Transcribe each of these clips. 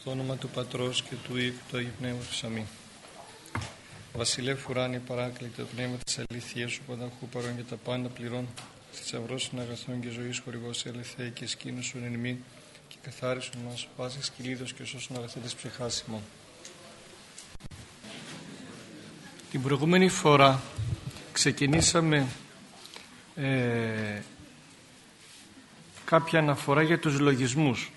Στο όνομα του Πατρός και του Υιού του Αγίου Πνεύματος. Αμήν. Βασιλεύ ουράνι παράκλητο πνεύμα της αλήθειας σου πανταχού παρόν για τα πάντα πληρών θησαυρός των αγαθών και ζωής χορηγός ελευθέ και σκήνωσον εν ημί και καθάρισον μας πάση σκυλίδος και σώσον αγαθέτες ψυχάσιμο. Την προηγούμενη φορά ξεκινήσαμε ε, κάποια αναφορά για τους λογισμούς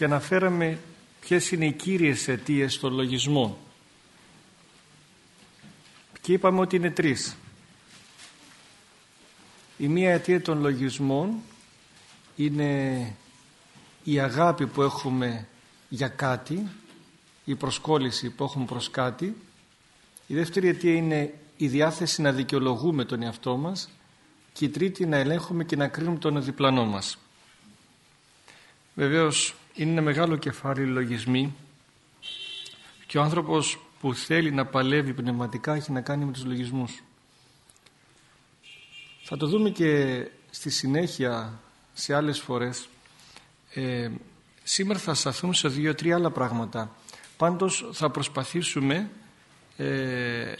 και αναφέραμε ποιες είναι οι κύριες αιτίες των λογισμών. Και είπαμε ότι είναι τρεις. Η μία αιτία των λογισμών είναι η αγάπη που έχουμε για κάτι η προσκόλληση που έχουμε προς κάτι. Η δεύτερη αιτία είναι η διάθεση να δικαιολογούμε τον εαυτό μας και η τρίτη να ελέγχουμε και να κρίνουμε τον διπλανό μας. Βεβαίως είναι ένα μεγάλο κεφάλι λογισμοί και ο άνθρωπος που θέλει να παλεύει πνευματικά έχει να κάνει με τους λογισμούς. Θα το δούμε και στη συνέχεια σε άλλες φορές. Ε, σήμερα θα σταθούμε σε δύο-τρία άλλα πράγματα. Πάντως θα προσπαθήσουμε ε,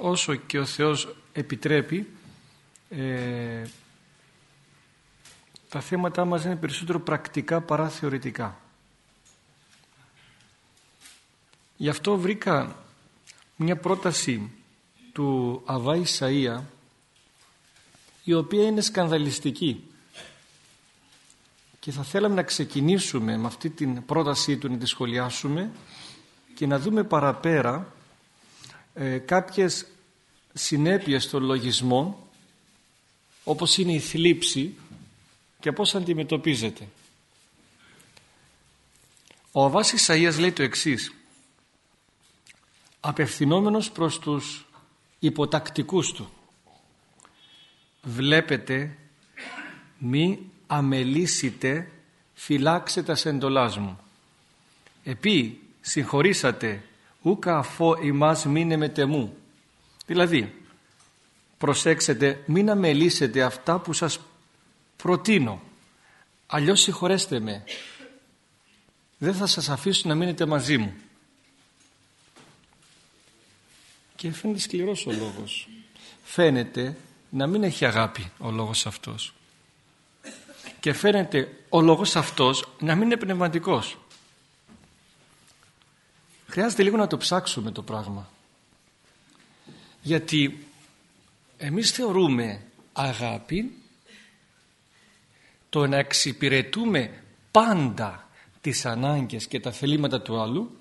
όσο και ο Θεός επιτρέπει ε, τα θέματα μας είναι περισσότερο πρακτικά παρά θεωρητικά. Γι' αυτό βρήκα μια πρόταση του Αβά Ισαΐα η οποία είναι σκανδαλιστική και θα θέλαμε να ξεκινήσουμε με αυτή την πρότασή του να τη σχολιάσουμε και να δούμε παραπέρα ε, κάποιες συνέπειες των λογισμών όπως είναι η θλίψη και πώς αντιμετωπίζεται. Ο Αβάς Ισαΐας λέει το εξής. Απευθυνόμενος προς τους υποτακτικούς του. Βλέπετε μη αμελήσετε φυλάξετε τας εντολάς μου. Επί συγχωρήσατε ούκα αφό ημάς μείνε με τεμού δηλαδή προσέξετε μην αμελήσετε αυτά που σας προτείνω. Αλλιώς συγχωρέστε με. Δεν θα σας αφήσω να μείνετε μαζί μου. Και φαίνεται σκληρός ο λόγος. Φαίνεται να μην έχει αγάπη ο λόγος αυτός. Και φαίνεται ο λόγος αυτός να μην είναι πνευματικός. Χρειάζεται λίγο να το ψάξουμε το πράγμα. Γιατί εμείς θεωρούμε αγάπη το να εξυπηρετούμε πάντα τις ανάγκες και τα θελήματα του άλλου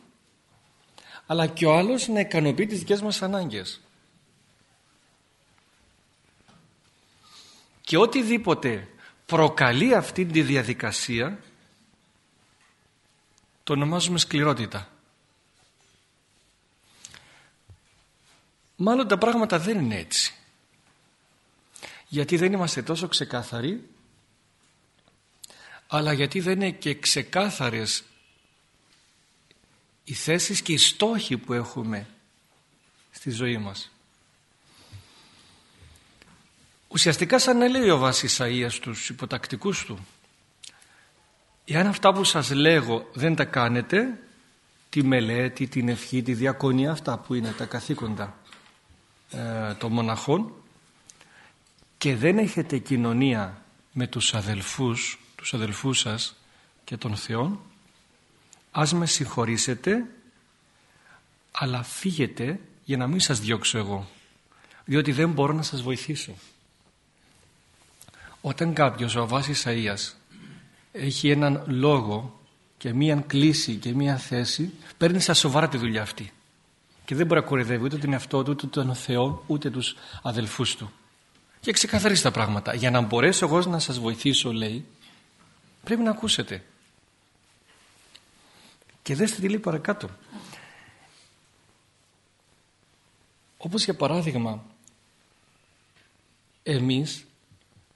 αλλά και ο άλλος να ικανοποιεί τις δικές μας ανάγκες. Και οτιδήποτε προκαλεί αυτή τη διαδικασία το ονομάζουμε σκληρότητα. Μάλλον τα πράγματα δεν είναι έτσι. Γιατί δεν είμαστε τόσο ξεκάθαροι αλλά γιατί δεν είναι και ξεκάθαρες οι θέσεις και οι στόχοι που έχουμε στη ζωή μας. Ουσιαστικά σαν να λέει ο Βάσης Ισαΐας στους υποτακτικούς του εάν αυτά που σας λέγω δεν τα κάνετε τη μελέτη, την ευχή, τη διακονία αυτά που είναι τα καθήκοντα ε, των μοναχών και δεν έχετε κοινωνία με τους αδελφούς τους αδελφούς σας και των Θεών ας με συγχωρήσετε αλλά φύγετε για να μην σας διώξω εγώ διότι δεν μπορώ να σας βοηθήσω. Όταν κάποιος ο Αβάς Ισαΐας έχει έναν λόγο και μίαν κλίση και μία θέση παίρνει στα σοβαρά τη δουλειά αυτή και δεν μπορεί να κορυδεύει ούτε τον εαυτό του ούτε τον Θεό ούτε τους αδελφούς του. Και ξεκαθαρίσει τα πράγματα. Για να μπορέσω εγώ να σας βοηθήσω λέει πρέπει να ακούσετε. Και δέστε τι λέει παρακάτω. Όπως για παράδειγμα εμείς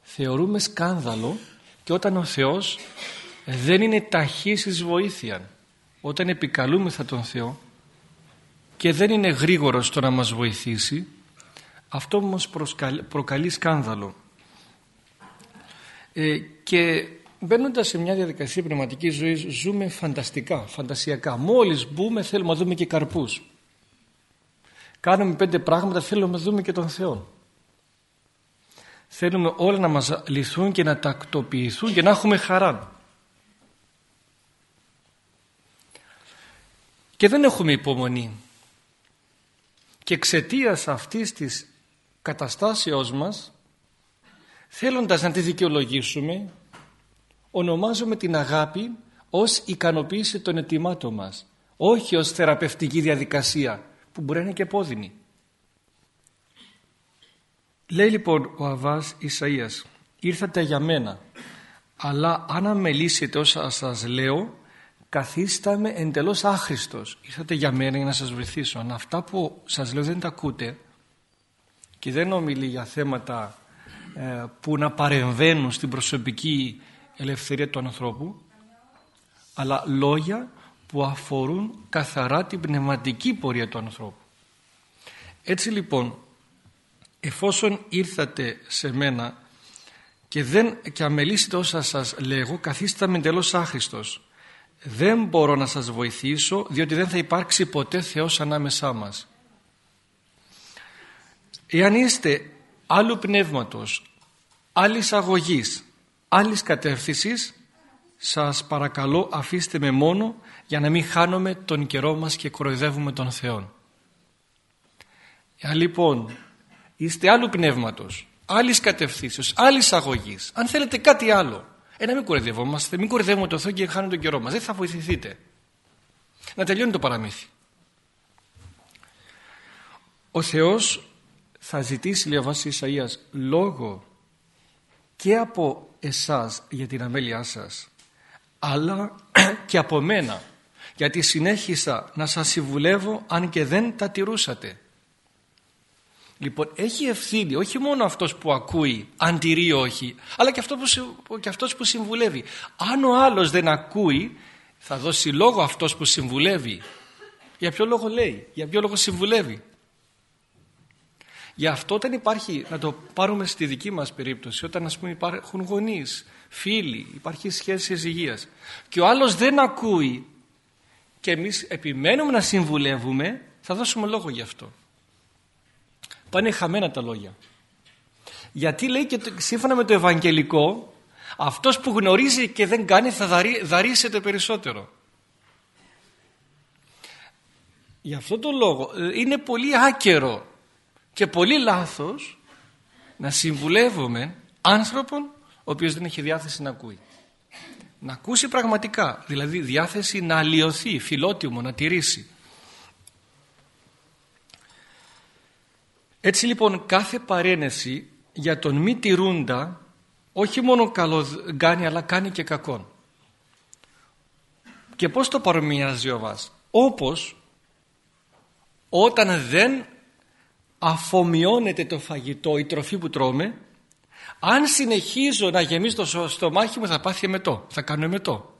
θεωρούμε σκάνδαλο και όταν ο Θεός δεν είναι ταχύς εις βοήθεια όταν επικαλούμεθα τον Θεό και δεν είναι γρήγορος στο να μας βοηθήσει αυτό μας προκαλεί σκάνδαλο. Ε, και μπαίνοντας σε μια διαδικασία πνευματικής ζωής ζούμε φανταστικά, φαντασιακά. Μόλις μπούμε θέλουμε να δούμε και καρπούς. Κάνουμε πέντε πράγματα θέλουμε να δούμε και τον Θεό. Θέλουμε όλα να μας λυθούν και να τακτοποιηθούν και να έχουμε χαρά. Και δεν έχουμε υπομονή. Και εξαιτίας αυτής της καταστάσεώς μας θέλοντας να τη δικαιολογήσουμε ονομάζουμε την αγάπη ως ικανοποίηση των ετοιμάτων μας όχι ως θεραπευτική διαδικασία που μπορεί να είναι και πόδινη λέει λοιπόν ο Αβάς Ισαΐας ήρθατε για μένα αλλά αν αμελήσετε όσα σας λέω καθίσταμε εντελώς άχρηστος. Ήρθατε για μένα για να σας βοηθήσω. Αν αυτά που σας λέω δεν τα ακούτε και δεν ομιλεί για θέματα ε, που να παρεμβαίνουν στην προσωπική ελευθερία του ανθρώπου αλλά λόγια που αφορούν καθαρά την πνευματική πορεία του ανθρώπου. Έτσι λοιπόν εφόσον ήρθατε σε μένα και, δεν, και αμελήσετε όσα σας λέγω καθίστε με εντελώς άχρηστος δεν μπορώ να σας βοηθήσω διότι δεν θα υπάρξει ποτέ Θεός ανάμεσά μας. Εάν είστε άλλου πνεύματος, άλλης αγωγής, άλλης κατεύθυνσης, σας παρακαλώ αφήστε με μόνο για να μην χάνουμε τον καιρό μας και κοροϊδεύουμε τον Θεό. Εάν λοιπόν είστε άλλου πνεύματος, άλλης κατευθύνσεως, άλλης αγωγής, αν θέλετε κάτι άλλο, ε, να μην κοροϊδευόμαστε, μην κοροϊδεύουμε τον Θεό και χάνουμε τον καιρό μας, δεν θα βοηθηθείτε. Να τελειώνει το παραμύθι. Ο Θεός θα ζητήσει λέει ο Ισαΐας λόγο και από εσάς για την αμέλειά σας αλλά και από μένα γιατί συνέχισα να σας συμβουλεύω αν και δεν τα τηρούσατε. Λοιπόν, έχει ευθύνη όχι μόνο αυτός που ακούει, αν τηρεί όχι, αλλά και, αυτό που, και αυτός που συμβουλεύει. Αν ο άλλος δεν ακούει, θα δώσει λόγο αυτός που συμβουλεύει. Για ποιο λόγο λέει, για ποιο λόγο συμβουλεύει; Γι' αυτό όταν υπάρχει, να το πάρουμε στη δική μας περίπτωση, όταν ας πούμε υπάρχουν γονείς, φίλοι, υπάρχει σχέση υγείας και ο άλλος δεν ακούει και εμείς επιμένουμε να συμβουλεύουμε, θα δώσουμε λόγο γι' αυτό. Πάνε χαμένα τα λόγια. Γιατί λέει και σύμφωνα με το Ευαγγελικό, αυτός που γνωρίζει και δεν κάνει θα δαρύ, δαρίσετε περισσότερο. Γι' αυτό το λόγο ε, είναι πολύ άκερο και πολύ λάθος να συμβουλεύουμε άνθρωπον ο οποίος δεν έχει διάθεση να ακούει. Να ακούσει πραγματικά, δηλαδή διάθεση να αλλοιωθεί, φιλότιμο, να τηρήσει. Έτσι λοιπόν κάθε παρένεση για τον μη τηρούντα όχι μόνο καλό κάνει αλλά κάνει και κακόν. Και πώς το παρομοιάζει ο Βάς; Όπως όταν δεν αφομοιώνεται το φαγητό, η τροφή που τρώμε, αν συνεχίζω να γεμίσω το στομάχι μου θα πάθει εμετό, θα κάνω εμετό.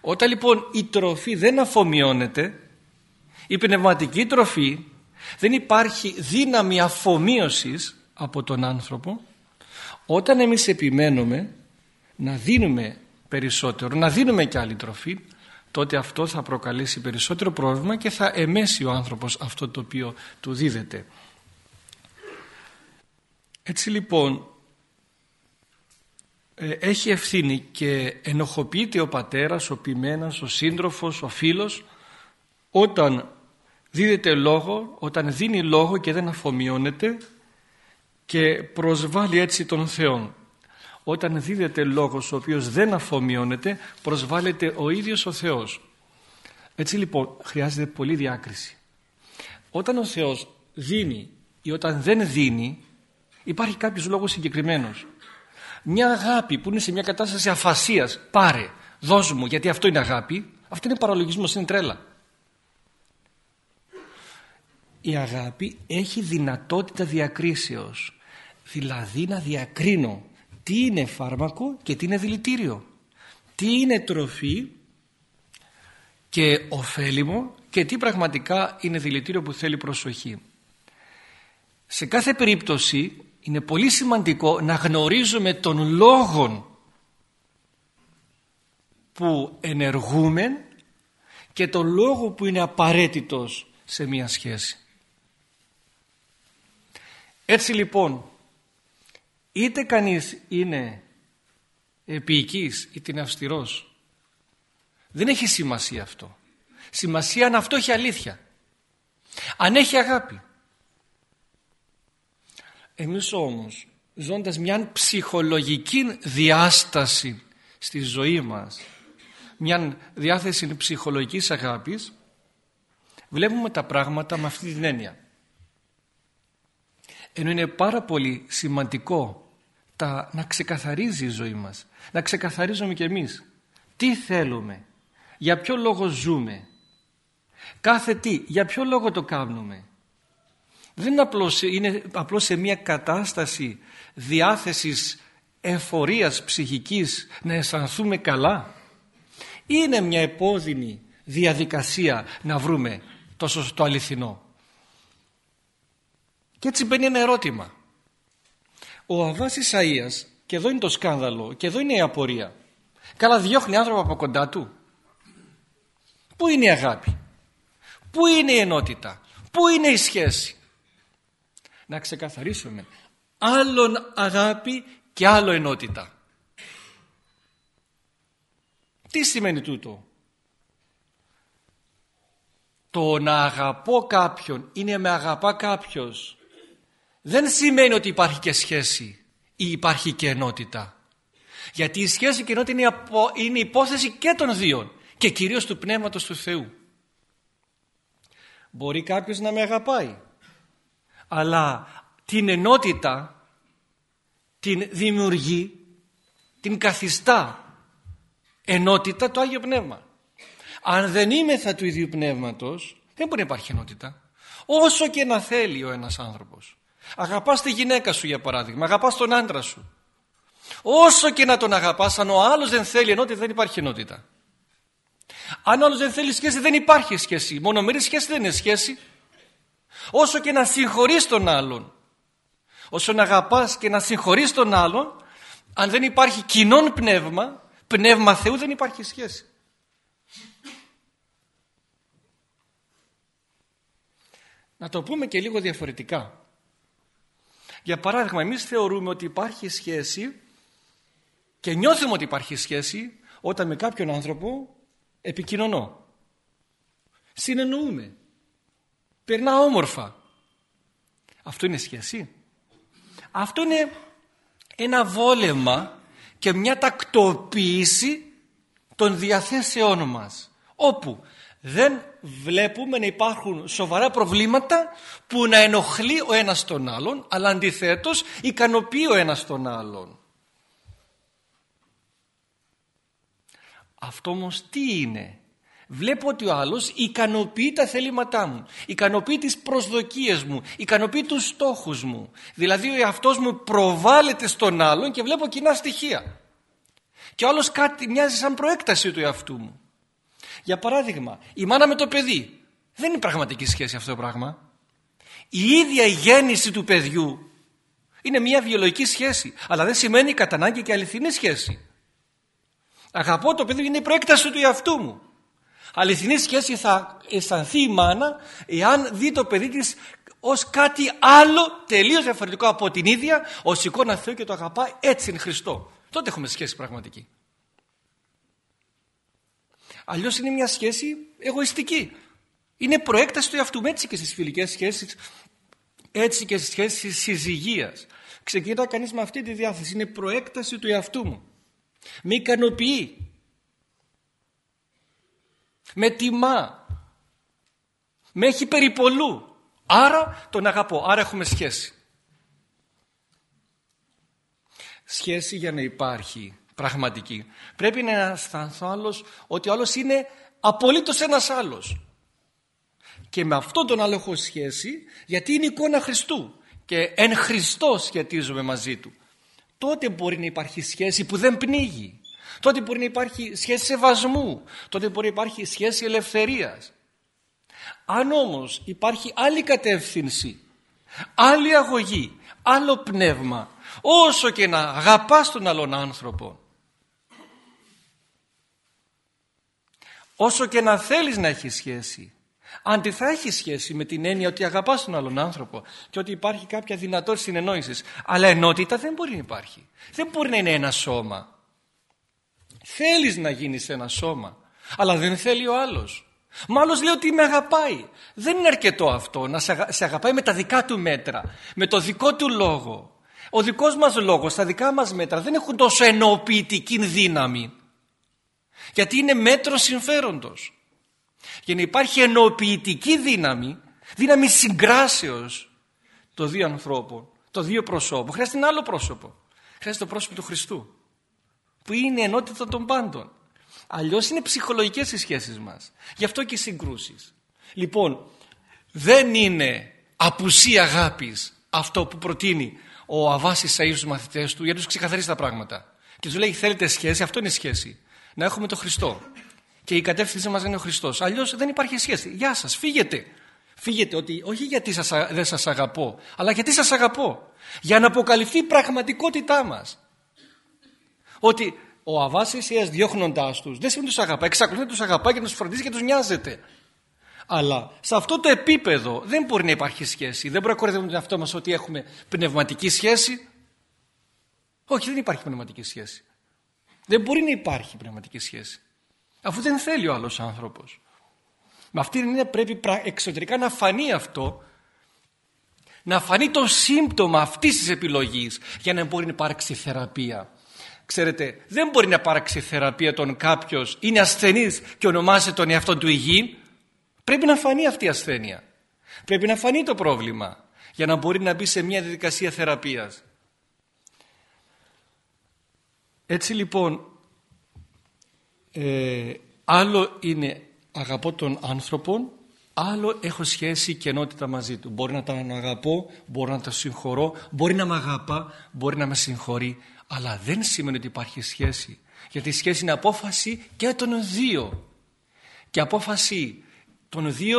Όταν λοιπόν η τροφή δεν αφομοιώνεται, η πνευματική τροφή δεν υπάρχει δύναμη αφομοίωσης από τον άνθρωπο, όταν εμείς επιμένουμε να δίνουμε περισσότερο, να δίνουμε και άλλη τροφή, τότε αυτό θα προκαλέσει περισσότερο πρόβλημα και θα εμέσει ο άνθρωπος αυτό το οποίο του δίδεται. Έτσι λοιπόν ε, έχει ευθύνη και ενοχοποιείται ο πατέρας, ο ποιμένας, ο σύντροφος, ο φίλος όταν δίδεται λόγο, όταν δίνει λόγο και δεν αφομοιώνεται και προσβάλλει έτσι τον Θεό όταν δίδεται λόγος ο οποίος δεν αφομοιώνεται προσβάλλεται ο ίδιος ο Θεός. Έτσι λοιπόν χρειάζεται πολύ διάκριση. Όταν ο Θεός δίνει ή όταν δεν δίνει υπάρχει κάποιος λόγος συγκεκριμένος. Μια αγάπη που είναι σε μια κατάσταση αφασίας πάρε, δώσ' μου γιατί αυτό είναι αγάπη αυτό είναι παραλογισμός, είναι τρέλα. Η αγάπη έχει δυνατότητα διακρίσεως. Δηλαδή να διακρίνω τι είναι φάρμακο και τι είναι δηλητήριο. Τι είναι τροφή και ωφέλιμο και τι πραγματικά είναι δηλητήριο που θέλει προσοχή. Σε κάθε περίπτωση είναι πολύ σημαντικό να γνωρίζουμε τον λόγο που ενεργούμε και το λόγο που είναι απαραίτητος σε μία σχέση. Έτσι λοιπόν είτε κανείς είναι επίοικης είτε είναι αυστηρός δεν έχει σημασία αυτό. Σημασία αν αυτό έχει αλήθεια. Αν έχει αγάπη. Εμείς όμως ζώντας μια ψυχολογική διάσταση στη ζωή μας μια διάθεση ψυχολογικής αγάπης βλέπουμε τα πράγματα με αυτή την έννοια. Ενώ είναι πάρα πολύ σημαντικό τα, να ξεκαθαρίζει η ζωή μας, να ξεκαθαρίζουμε κι εμείς τι θέλουμε, για ποιο λόγο ζούμε, κάθε τι, για ποιο λόγο το κάνουμε. Δεν είναι απλώς, είναι απλώς σε μια κατάσταση διάθεσης εφορίας ψυχικής να αισθανθούμε καλά. Είναι μια επώδυνη διαδικασία να βρούμε το σωστό αληθινό. Και έτσι μπαίνει ένα ερώτημα. Ο Αβάς Ισαΐας, και εδώ είναι το σκάνδαλο, και εδώ είναι η απορία. Καλά διώχνει άνθρωπο από κοντά του. Πού είναι η αγάπη; Πού είναι η ενότητα; Πού είναι η σχέση; Να ξεκαθαρίσουμε. Άλλον αγάπη και άλλο ενότητα. Τι σημαίνει τούτο; Το να αγαπώ κάποιον είναι με αγαπά κάποιος δεν σημαίνει ότι υπάρχει και σχέση ή υπάρχει και ενότητα. Γιατί η σχέση και η ενότητα είναι υπόθεση και των δύο και κυρίως του Πνεύματος του Θεού. Μπορεί κάποιος να με αγαπάει αλλά την ενότητα την δημιουργεί, την καθιστά ενότητα το Άγιο Πνεύμα. Αν δεν είμαι θα του ίδιου πνεύματος δεν μπορεί να υπάρχει ενότητα. Όσο και να θέλει ο ένας άνθρωπος. Αγαπάς τη γυναίκα σου για παράδειγμα, αγαπάς τον άντρα σου. Όσο και να τον αγαπάς, αν ο άλλος δεν θέλει ενότητα δεν υπάρχει ενότητα. Αν ο άλλος δεν θέλει σχέση δεν υπάρχει σχέση. Μονομερή σχέση δεν είναι σχέση. Όσο και να συγχωρείς τον άλλον, όσο να αγαπάς και να συγχωρείς τον άλλον, αν δεν υπάρχει κοινόν πνεύμα, πνεύμα Θεού δεν υπάρχει σχέση. Να το πούμε και λίγο διαφορετικά. Για παράδειγμα, εμείς θεωρούμε ότι υπάρχει σχέση και νιώθουμε ότι υπάρχει σχέση όταν με κάποιον άνθρωπο επικοινωνώ. Συνεννοούμε. Περνά όμορφα. Αυτό είναι σχέση. Αυτό είναι ένα βόλεμα και μια τακτοποίηση των διαθέσεών μας. Όπου δεν βλέπουμε να υπάρχουν σοβαρά προβλήματα που να ενοχλεί ο ένας τον άλλον αλλά αντιθέτως ικανοποιεί ο ένας τον άλλον. Αυτό όμως τι είναι; Βλέπω ότι ο άλλος ικανοποιεί τα θέληματά μου, ικανοποιεί τις προσδοκίες μου, ικανοποιεί τους στόχους μου. Δηλαδή ο εαυτός μου προβάλλεται στον άλλον και βλέπω κοινά στοιχεία. Και ο άλλος κάτι μοιάζει σαν προέκταση του εαυτού μου. Για παράδειγμα, η μάνα με το παιδί. Δεν είναι πραγματική σχέση αυτό το πράγμα. Η ίδια η γέννηση του παιδιού είναι μια βιολογική σχέση. Αλλά δεν σημαίνει κατά ανάγκη και αληθινή σχέση. Αγαπώ το παιδί είναι η προέκταση του εαυτού μου. Αληθινή σχέση θα αισθανθεί η μάνα εάν δει το παιδί της ως κάτι άλλο τελείως διαφορετικό από την ίδια ως εικόνα Θεού και το αγαπάει έτσι είναι Χριστό. Τότε έχουμε σχέση πραγματική. Αλλιώς είναι μια σχέση εγωιστική. Είναι προέκταση του εαυτού έτσι και στις φιλικές σχέσεις, έτσι και στις σχέσεις συζυγίας. Ξεκινά κανείς με αυτή τη διάθεση. Είναι προέκταση του εαυτού μου. Με ικανοποιεί. Με τιμά. Με έχει περιπολού. Άρα τον αγαπώ. Άρα έχουμε σχέση. Σχέση για να υπάρχει πραγματική. Πρέπει να αισθανθώ άλλος ότι ο άλλος είναι απολύτως ένας άλλος. Και με αυτόν τον άλλο έχω σχέση γιατί είναι εικόνα Χριστού και εν Χριστώ σχετίζομαι μαζί του. Τότε μπορεί να υπάρχει σχέση που δεν πνίγει. Τότε μπορεί να υπάρχει σχέση σεβασμού. Τότε μπορεί να υπάρχει σχέση ελευθερίας. Αν όμως υπάρχει άλλη κατεύθυνση, άλλη αγωγή, άλλο πνεύμα, όσο και να αγαπάς τον άλλον άνθρωπο, όσο και να θέλεις να έχεις σχέση αν θα έχεις σχέση με την έννοια ότι αγαπάς τον άλλον άνθρωπο και ότι υπάρχει κάποια δυνατότητα συνεννόησης αλλά ενότητα δεν μπορεί να υπάρχει δεν μπορεί να είναι ένα σώμα θέλεις να γίνεις ένα σώμα αλλά δεν θέλει ο άλλος Μα άλλος λέει ότι με αγαπάει. Δεν είναι αρκετό αυτό να σε αγαπάει με τα δικά του μέτρα, με το δικό του λόγο. Ο δικός μας λόγος, τα δικά μας μέτρα δεν έχουν τόσο ενοποιητική δύναμη. Γιατί είναι μέτρο συμφέροντος. Για να υπάρχει ενοποιητική δύναμη, δύναμη συγκράσεως των δύο ανθρώπων, των δύο προσώπων, χρειάζεται ένα άλλο πρόσωπο. Χρειάζεται το πρόσωπο του Χριστού, που είναι η ενότητα των πάντων. Αλλιώς είναι ψυχολογικές οι σχέσεις μας. Γι' αυτό και οι συγκρούσεις. Λοιπόν, δεν είναι απουσία αγάπης αυτό που προτείνει ο Αβάσης Σαΐς στους μαθητές του για να τους ξεκαθαρίσει τα πράγματα. Και τους λέει θέλετε σχέση, αυτό είναι σχέση. Να έχουμε τον Χριστό. Και η κατεύθυνση μας είναι ο Χριστός. Αλλιώς δεν υπάρχει σχέση. Γεια σας, φύγετε. Φύγετε ότι όχι γιατί σας, δεν σας αγαπώ, αλλά γιατί σας αγαπώ. Για να αποκαλυφθεί η πραγματικότητά μας. Ότι ο Αβάς Ισίας διώχνοντάς τους δεν σημαίνει τους αγαπάει, εξακολουθεί να τους αγαπάει και να τους φροντίζει και τους νοιάζεται. Αλλά σε αυτό το επίπεδο δεν μπορεί να υπάρχει σχέση. Δεν μπορεί να κορυδεύουμε τον εαυτό μας ότι έχουμε πνευματική σχέση. Όχι, δεν υπάρχει πνευματική σχέση. Δεν μπορεί να υπάρχει πνευματική σχέση. Αφού δεν θέλει ο άλλος άνθρωπος. Με αυτή την έννοια πρέπει εξωτερικά να φανεί αυτό να φανεί το σύμπτωμα αυτής της επιλογής για να μπορεί να υπάρξει θεραπεία. Ξέρετε, δεν μπορεί να υπάρξει θεραπεία όταν κάποιος είναι ασθενής και ονομάζεται τον εαυτό του υγιή. Πρέπει να φανεί αυτή η ασθένεια. Πρέπει να φανεί το πρόβλημα για να μπορεί να μπει σε μια διαδικασία θεραπείας. Έτσι λοιπόν, ε, άλλο είναι αγαπώ τον άνθρωπο, άλλο έχω σχέση και ενότητα μαζί του. Μπορεί να τον αγαπώ, μπορεί να τον συγχωρώ, μπορεί να με αγαπά, μπορεί να με συγχωρεί, αλλά δεν σημαίνει ότι υπάρχει σχέση. Γιατί η σχέση είναι απόφαση και των δύο. Και απόφαση των δύο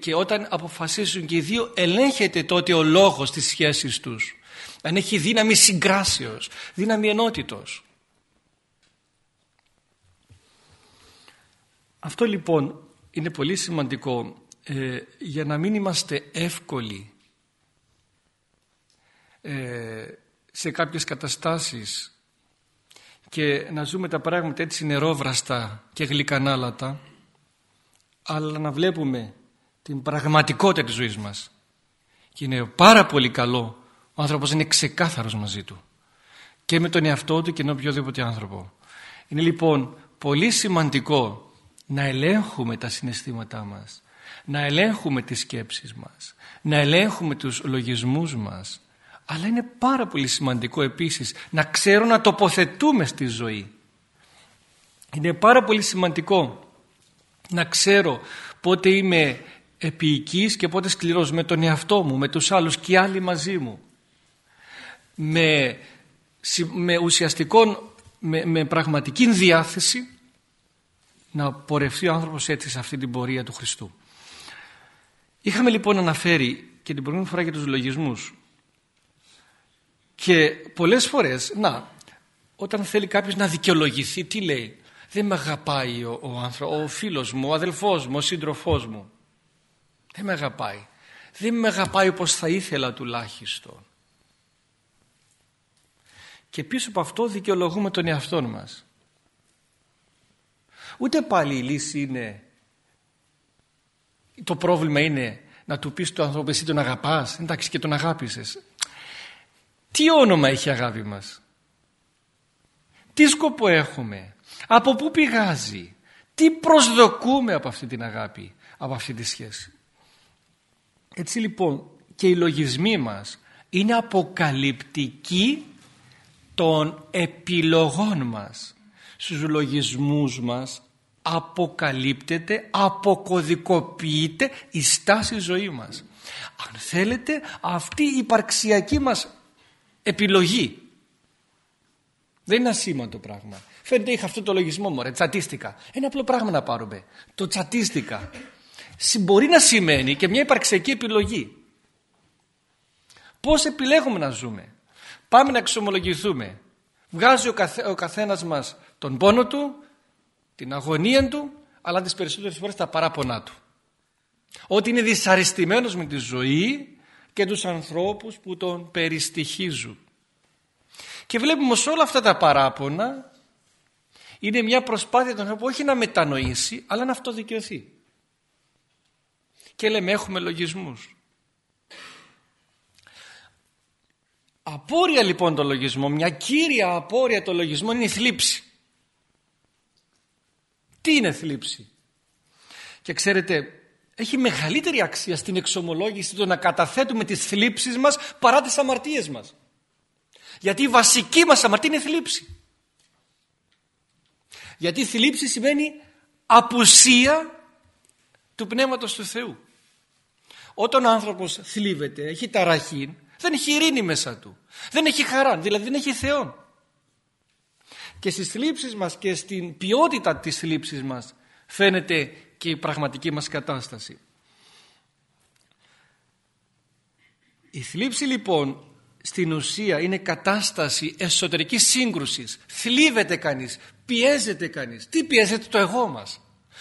και όταν αποφασίσουν και οι δύο ελέγχεται τότε ο λόγος της σχέσης τους. Αν έχει δύναμη συγκράσεως, δύναμη ενότητος. Αυτό λοιπόν είναι πολύ σημαντικό ε, για να μην είμαστε εύκολοι ε, σε κάποιες καταστάσεις και να ζούμε τα πράγματα έτσι νερόβραστα και γλυκανάλατα αλλά να βλέπουμε την πραγματικότητα της ζωής μας. Και είναι πάρα πολύ καλό ο άνθρωπος είναι ξεκάθαρος μαζί του. Και με τον εαυτό του και με οποιοδήποτε άνθρωπο. Είναι λοιπόν πολύ σημαντικό να ελέγχουμε τα συναισθήματά μας να ελέγχουμε τις σκέψεις μας να ελέγχουμε τους λογισμούς μας αλλά είναι πάρα πολύ σημαντικό επίσης να ξέρω να τοποθετούμε στη ζωή. Είναι πάρα πολύ σημαντικό να ξέρω πότε είμαι επίοικης και πότε σκληρός με τον εαυτό μου, με τους άλλους και άλλοι μαζί μου. Με, με ουσιαστικό, με, με πραγματική διάθεση να πορευτεί ο άνθρωπος έτσι σε αυτή την πορεία του Χριστού. Είχαμε λοιπόν αναφέρει και την προηγούμενη φορά για τους λογισμούς και πολλές φορές, να, όταν θέλει κάποιος να δικαιολογηθεί, τι λέει; Δεν με αγαπάει ο, ο, άνθρω, ο φίλος μου, ο αδελφός μου, ο σύντροφός μου. Δεν με αγαπάει. Δεν με αγαπάει όπως θα ήθελα τουλάχιστον. Και πίσω από αυτό δικαιολογούμε τον εαυτό μας. Ούτε πάλι η λύση είναι, το πρόβλημα είναι να του πεις του ανθρώπου εσύ τον αγαπάς, εντάξει και τον αγάπησες. Τι όνομα έχει η αγάπη μας; Τι σκοπό έχουμε; Από πού πηγάζει; Τι προσδοκούμε από αυτή την αγάπη. Από αυτή τη σχέση; Έτσι λοιπόν και οι λογισμοί μας είναι αποκαλυπτικοί των επιλογών μας. Στους λογισμούς μας αποκαλύπτεται, αποκωδικοποιείται η στάση ζωή μας. Αν θέλετε αυτή η υπαρξιακή μας επιλογή. Δεν είναι ασήμαντο πράγμα. Φαίνεται είχα αυτό το λογισμό μου, τσατίστηκα. Ένα απλό πράγμα να πάρουμε. Το τσατίστηκα. Μπορεί να σημαίνει και μια υπαρξιακή επιλογή. Πώς επιλέγουμε να ζούμε; Πάμε να εξομολογηθούμε. Βγάζει ο, καθέ, ο καθένας μας τον πόνο του, την αγωνία του, αλλά τις περισσότερες φορές τα παράπονά του. Ότι είναι δυσαρεστημένος με τη ζωή και τους ανθρώπους που τον περιστοιχίζουν. Και βλέπουμε σε όλα αυτά τα παράπονα είναι μια προσπάθεια του ανθρώπου όχι να μετανοήσει αλλά να αυτοδικαιωθεί. Και λέμε έχουμε λογισμούς. Απόρρια λοιπόν το λογισμό, μια κύρια απόρρια το λογισμό είναι η θλίψη. Τι είναι θλίψη; Και ξέρετε, έχει μεγαλύτερη αξία στην εξομολόγηση το να καταθέτουμε τις θλίψεις μας παρά τις αμαρτίες μας. Γιατί η βασική μας αμαρτία είναι θλίψη. Γιατί θλίψη σημαίνει απουσία του Πνεύματος του Θεού. Όταν ο άνθρωπος θλίβεται, έχει ταραχή, δεν έχει ειρήνη μέσα του. Δεν έχει χαρά, δηλαδή δεν έχει Θεό. Και στις θλίψεις μας και στην ποιότητα της θλίψης μας φαίνεται και η πραγματική μας κατάσταση. Η θλίψη λοιπόν στην ουσία είναι κατάσταση εσωτερικής σύγκρουσης. Θλίβεται κανείς, πιέζεται κανείς. Τι πιέζεται το εγώ μας,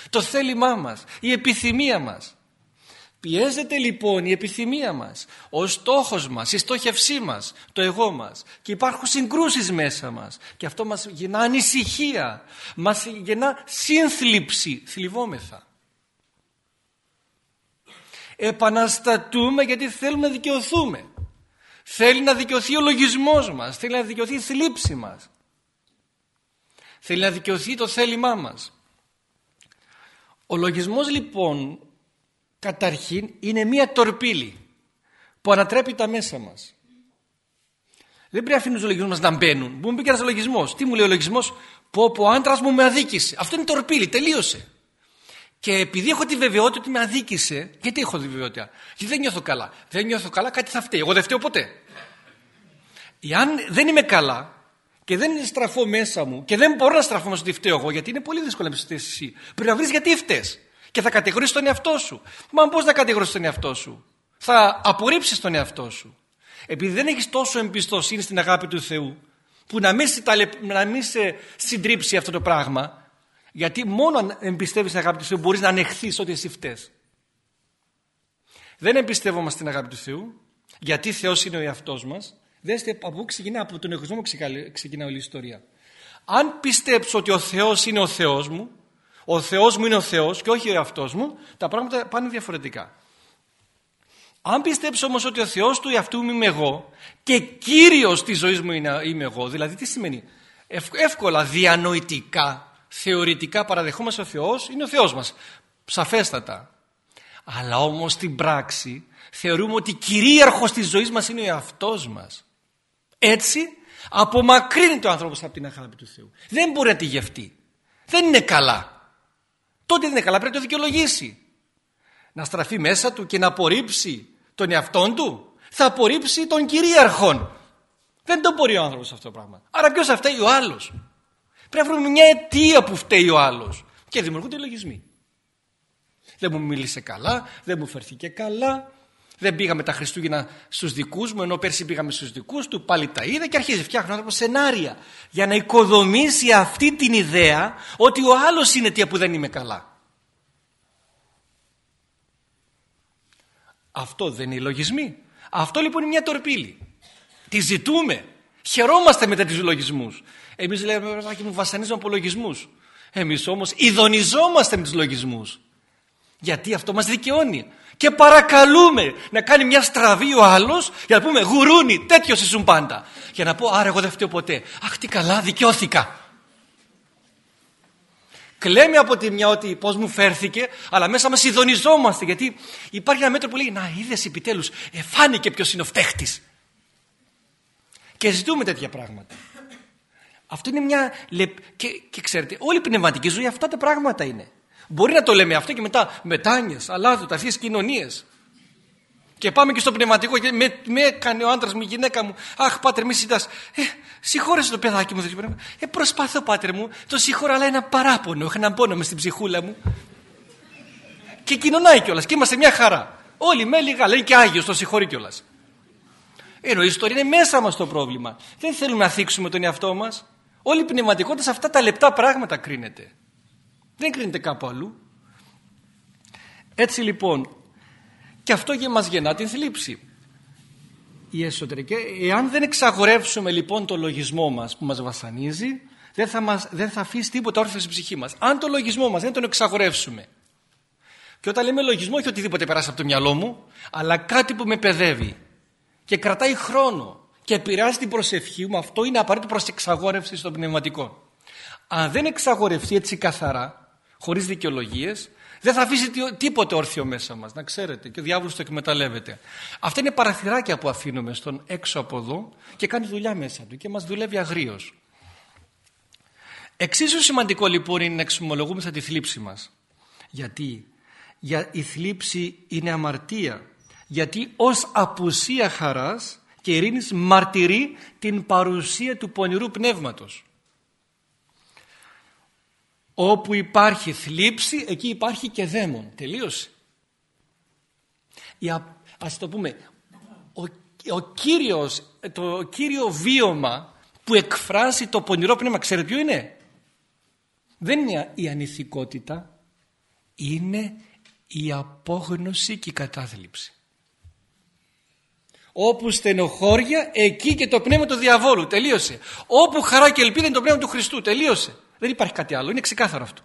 το θέλημά μας, η επιθυμία μας. Πιέζεται λοιπόν η επιθυμία μας, ο στόχος μας, η στόχευσή μας, το εγώ μας και υπάρχουν συγκρούσεις μέσα μας και αυτό μας γεννά ανησυχία, μας γεννά σύνθλιψη, θλιβόμεθα. Επαναστατούμε γιατί θέλουμε να δικαιωθούμε. Θέλει να δικαιωθεί ο λογισμός μας, θέλει να δικαιωθεί η θλίψη μας. Θέλει να δικαιωθεί το θέλημά μας. Ο λογισμός λοιπόν καταρχήν είναι μία τορπίλη που ανατρέπει τα μέσα μας. Δεν πρέπει να αφήνουν τους λογισμούς μας να μπαίνουν. Μου μπήκε ένας λογισμός. Τι μου λέει ο λογισμός, Πω, πω, ο άντρας μου με αδίκησε. Αυτό είναι τορπίλη, τελείωσε. Και επειδή έχω τη βεβαιότητα ότι με αδίκησε, γιατί έχω τη βεβαιότητα, γιατί δεν νιώθω καλά. Δεν νιώθω καλά, κάτι θα φταίει. Εγώ δεν φταίω ποτέ. Εάν δεν είμαι καλά και δεν στραφώ μέσα μου και δεν μπορώ να στραφώ μέσα ότι φταίω εγώ, γιατί είναι πολύ δύσκολο να πιστεύει εσύ, πρέπει να βρεις γιατί φταίει και θα κατηγορήσει τον εαυτό σου. Μα πώς θα κατηγορήσει τον εαυτό σου, θα απορρίψεις τον εαυτό σου. Επειδή δεν έχεις τόσο εμπιστοσύνη στην αγάπη του Θεού, που να μην σε, να μην σε συντρίψει αυτό το πράγμα, γιατί μόνο αν εμπιστεύεις την αγάπη του Θεού μπορείς να ανεχθείς ότι εσύ φταίς. Δεν εμπιστεύομαστε στην αγάπη του Θεού, γιατί Θεός είναι ο εαυτός μας. Δέστε από πού ξεκινά, από τον εγωισμό ξεκινά όλη η ιστορία. Αν πιστέψω ότι ο Θεός είναι ο Θεός μου, ο Θεός μου είναι ο Θεός και όχι ο εαυτός μου, τα πράγματα πάνε διαφορετικά. Αν πιστέψω όμως ότι ο Θεός του εαυτού μου είμαι εγώ και Κύριος της ζωής μου είμαι εγώ, δηλαδή τι σημαίνει, εύκολα, διανοητικά, θεωρητικά παραδεχόμαστε ο Θεός, είναι ο Θεός μας, σαφέστατα. Αλλά όμως στην πράξη θεωρούμε ότι κυρίαρχος της ζωής μας είναι ο εαυτός μας. Έτσι απομακρύνει ο άνθρωπος από την αγάπη του Θεού. Δεν μπορεί να τη γευτεί. Δεν είναι καλά τότε δεν είναι καλά, πρέπει να το δικαιολογήσει. Να στραφεί μέσα του και να απορρίψει τον εαυτόν του, θα απορρίψει τον κυρίαρχον. Δεν το μπορεί ο άνθρωπος αυτό το πράγμα. Άρα ποιος θα φταίει ο άλλος; Πρέπει να βρούμε μια αιτία που φταίει ο άλλος. Και δημιουργούνται λογισμοί. Δεν μου μίλησε καλά, δεν μου φερθήκε καλά, δεν πήγαμε τα Χριστούγεννα στους δικούς μου, ενώ πέρσι πήγαμε στους δικούς του, πάλι τα είδα και αρχίζει φτιάχνει άνθρωπο σενάρια για να οικοδομήσει αυτή την ιδέα ότι ο άλλος είναι τι που δεν είμαι καλά. Αυτό δεν είναι οι λογισμοί. Αυτό λοιπόν είναι μια τορπίλη. Τη ζητούμε. Χαιρόμαστε μετά του λογισμούς. Εμείς λέμε, Ροδάκι μου, βασανίζουμε από λογισμούς. Εμείς όμως ειδονιζόμαστε με τους λογισμούς. Γιατί αυτό μας δικαιώνει και παρακαλούμε να κάνει μια στραβή ο άλλος για να πούμε γουρούνι τέτοιος ήσουν πάντα για να πω άρα εγώ δεν φταίω ποτέ αχ τι καλά δικαιώθηκα κλαίμε από τη μια ότι πώς μου φέρθηκε αλλά μέσα μας ειδονιζόμαστε γιατί υπάρχει ένα μέτρο που λέει να είδες επιτέλους εφάνηκε ποιος είναι ο φταίχτης και ζητούμε τέτοια πράγματα. Αυτό είναι μια και, και ξέρετε όλη η πνευματική ζωή αυτά τα πράγματα είναι Μπορεί να το λέμε αυτό και μετά μετάνιες, αλάθωτα, αρχές κοινωνίες. Και πάμε και στο πνευματικό και με, με έκανε ο άντρας μου, η γυναίκα μου. Αχ, πάτερ, μη συντά. Ε, συγχώρεσε το παιδάκι μου. Ε, προσπάθω, πάτερ μου. Το συγχωρώ, αλλά ένα παράπονο. Έχω έναν πόνο μες στην ψυχούλα μου. Και κοινωνάει κιόλας. Και είμαστε μια χαρά. Όλοι με λίγα, λέει και άγιος, το συγχωρεί κιόλας. Ενώ η ιστορία είναι μέσα μας το πρόβλημα. Δεν θέλουμε να θίξουμε τον εαυτό μας. Όλη η πνευματικότητα σε αυτά τα λεπτά πράγματα κρίνεται. Δεν κρίνεται κάπου αλλού. Έτσι λοιπόν, και αυτό και μας γεννά την θλίψη. Η εσωτερική, εάν δεν εξαγορεύσουμε λοιπόν το λογισμό μας που μας βασανίζει, δεν θα, μας, δεν θα αφήσει τίποτα όρθιο στην ψυχή μας. Αν το λογισμό μας δεν τον εξαγορεύσουμε, και όταν λέμε λογισμό, όχι οτιδήποτε περάσει από το μυαλό μου, αλλά κάτι που με παιδεύει και κρατάει χρόνο και επηρεάζει την προσευχή μου, αυτό είναι απαραίτητο προς εξαγόρευση στο πνευματικό. Αν δεν εξαγορευτεί έτσι καθαρά, χωρίς δικαιολογίες, δεν θα αφήσει τίποτε όρθιο μέσα μας, να ξέρετε, και ο διάβολος το εκμεταλλεύεται. Αυτά είναι παραθυράκια που αφήνουμε στον έξω από εδώ και κάνει δουλειά μέσα του και μας δουλεύει αγρίως. Εξίσου σημαντικό λοιπόν είναι να εξομολογούμε τη θλίψη μας. Γιατί; Για η θλίψη είναι αμαρτία. Γιατί ως απουσία χαράς και ειρήνης μαρτυρεί την παρουσία του πονηρού πνεύματος. Όπου υπάρχει θλίψη, εκεί υπάρχει και δαίμον. Τελείωσε. Η, ας το πούμε, ο, ο κύριος, το κύριο βίωμα που εκφράσει το πονηρό πνεύμα, ξέρετε ποιο είναι; Δεν είναι η ανηθικότητα, είναι η απόγνωση και η κατάθλιψη. Όπου στενοχώρια, εκεί και το πνεύμα του διαβόλου. Τελείωσε. Όπου χαρά και ελπίδα είναι το πνεύμα του Χριστού. Τελείωσε. Δεν υπάρχει κάτι άλλο. Είναι ξεκάθαρο αυτό.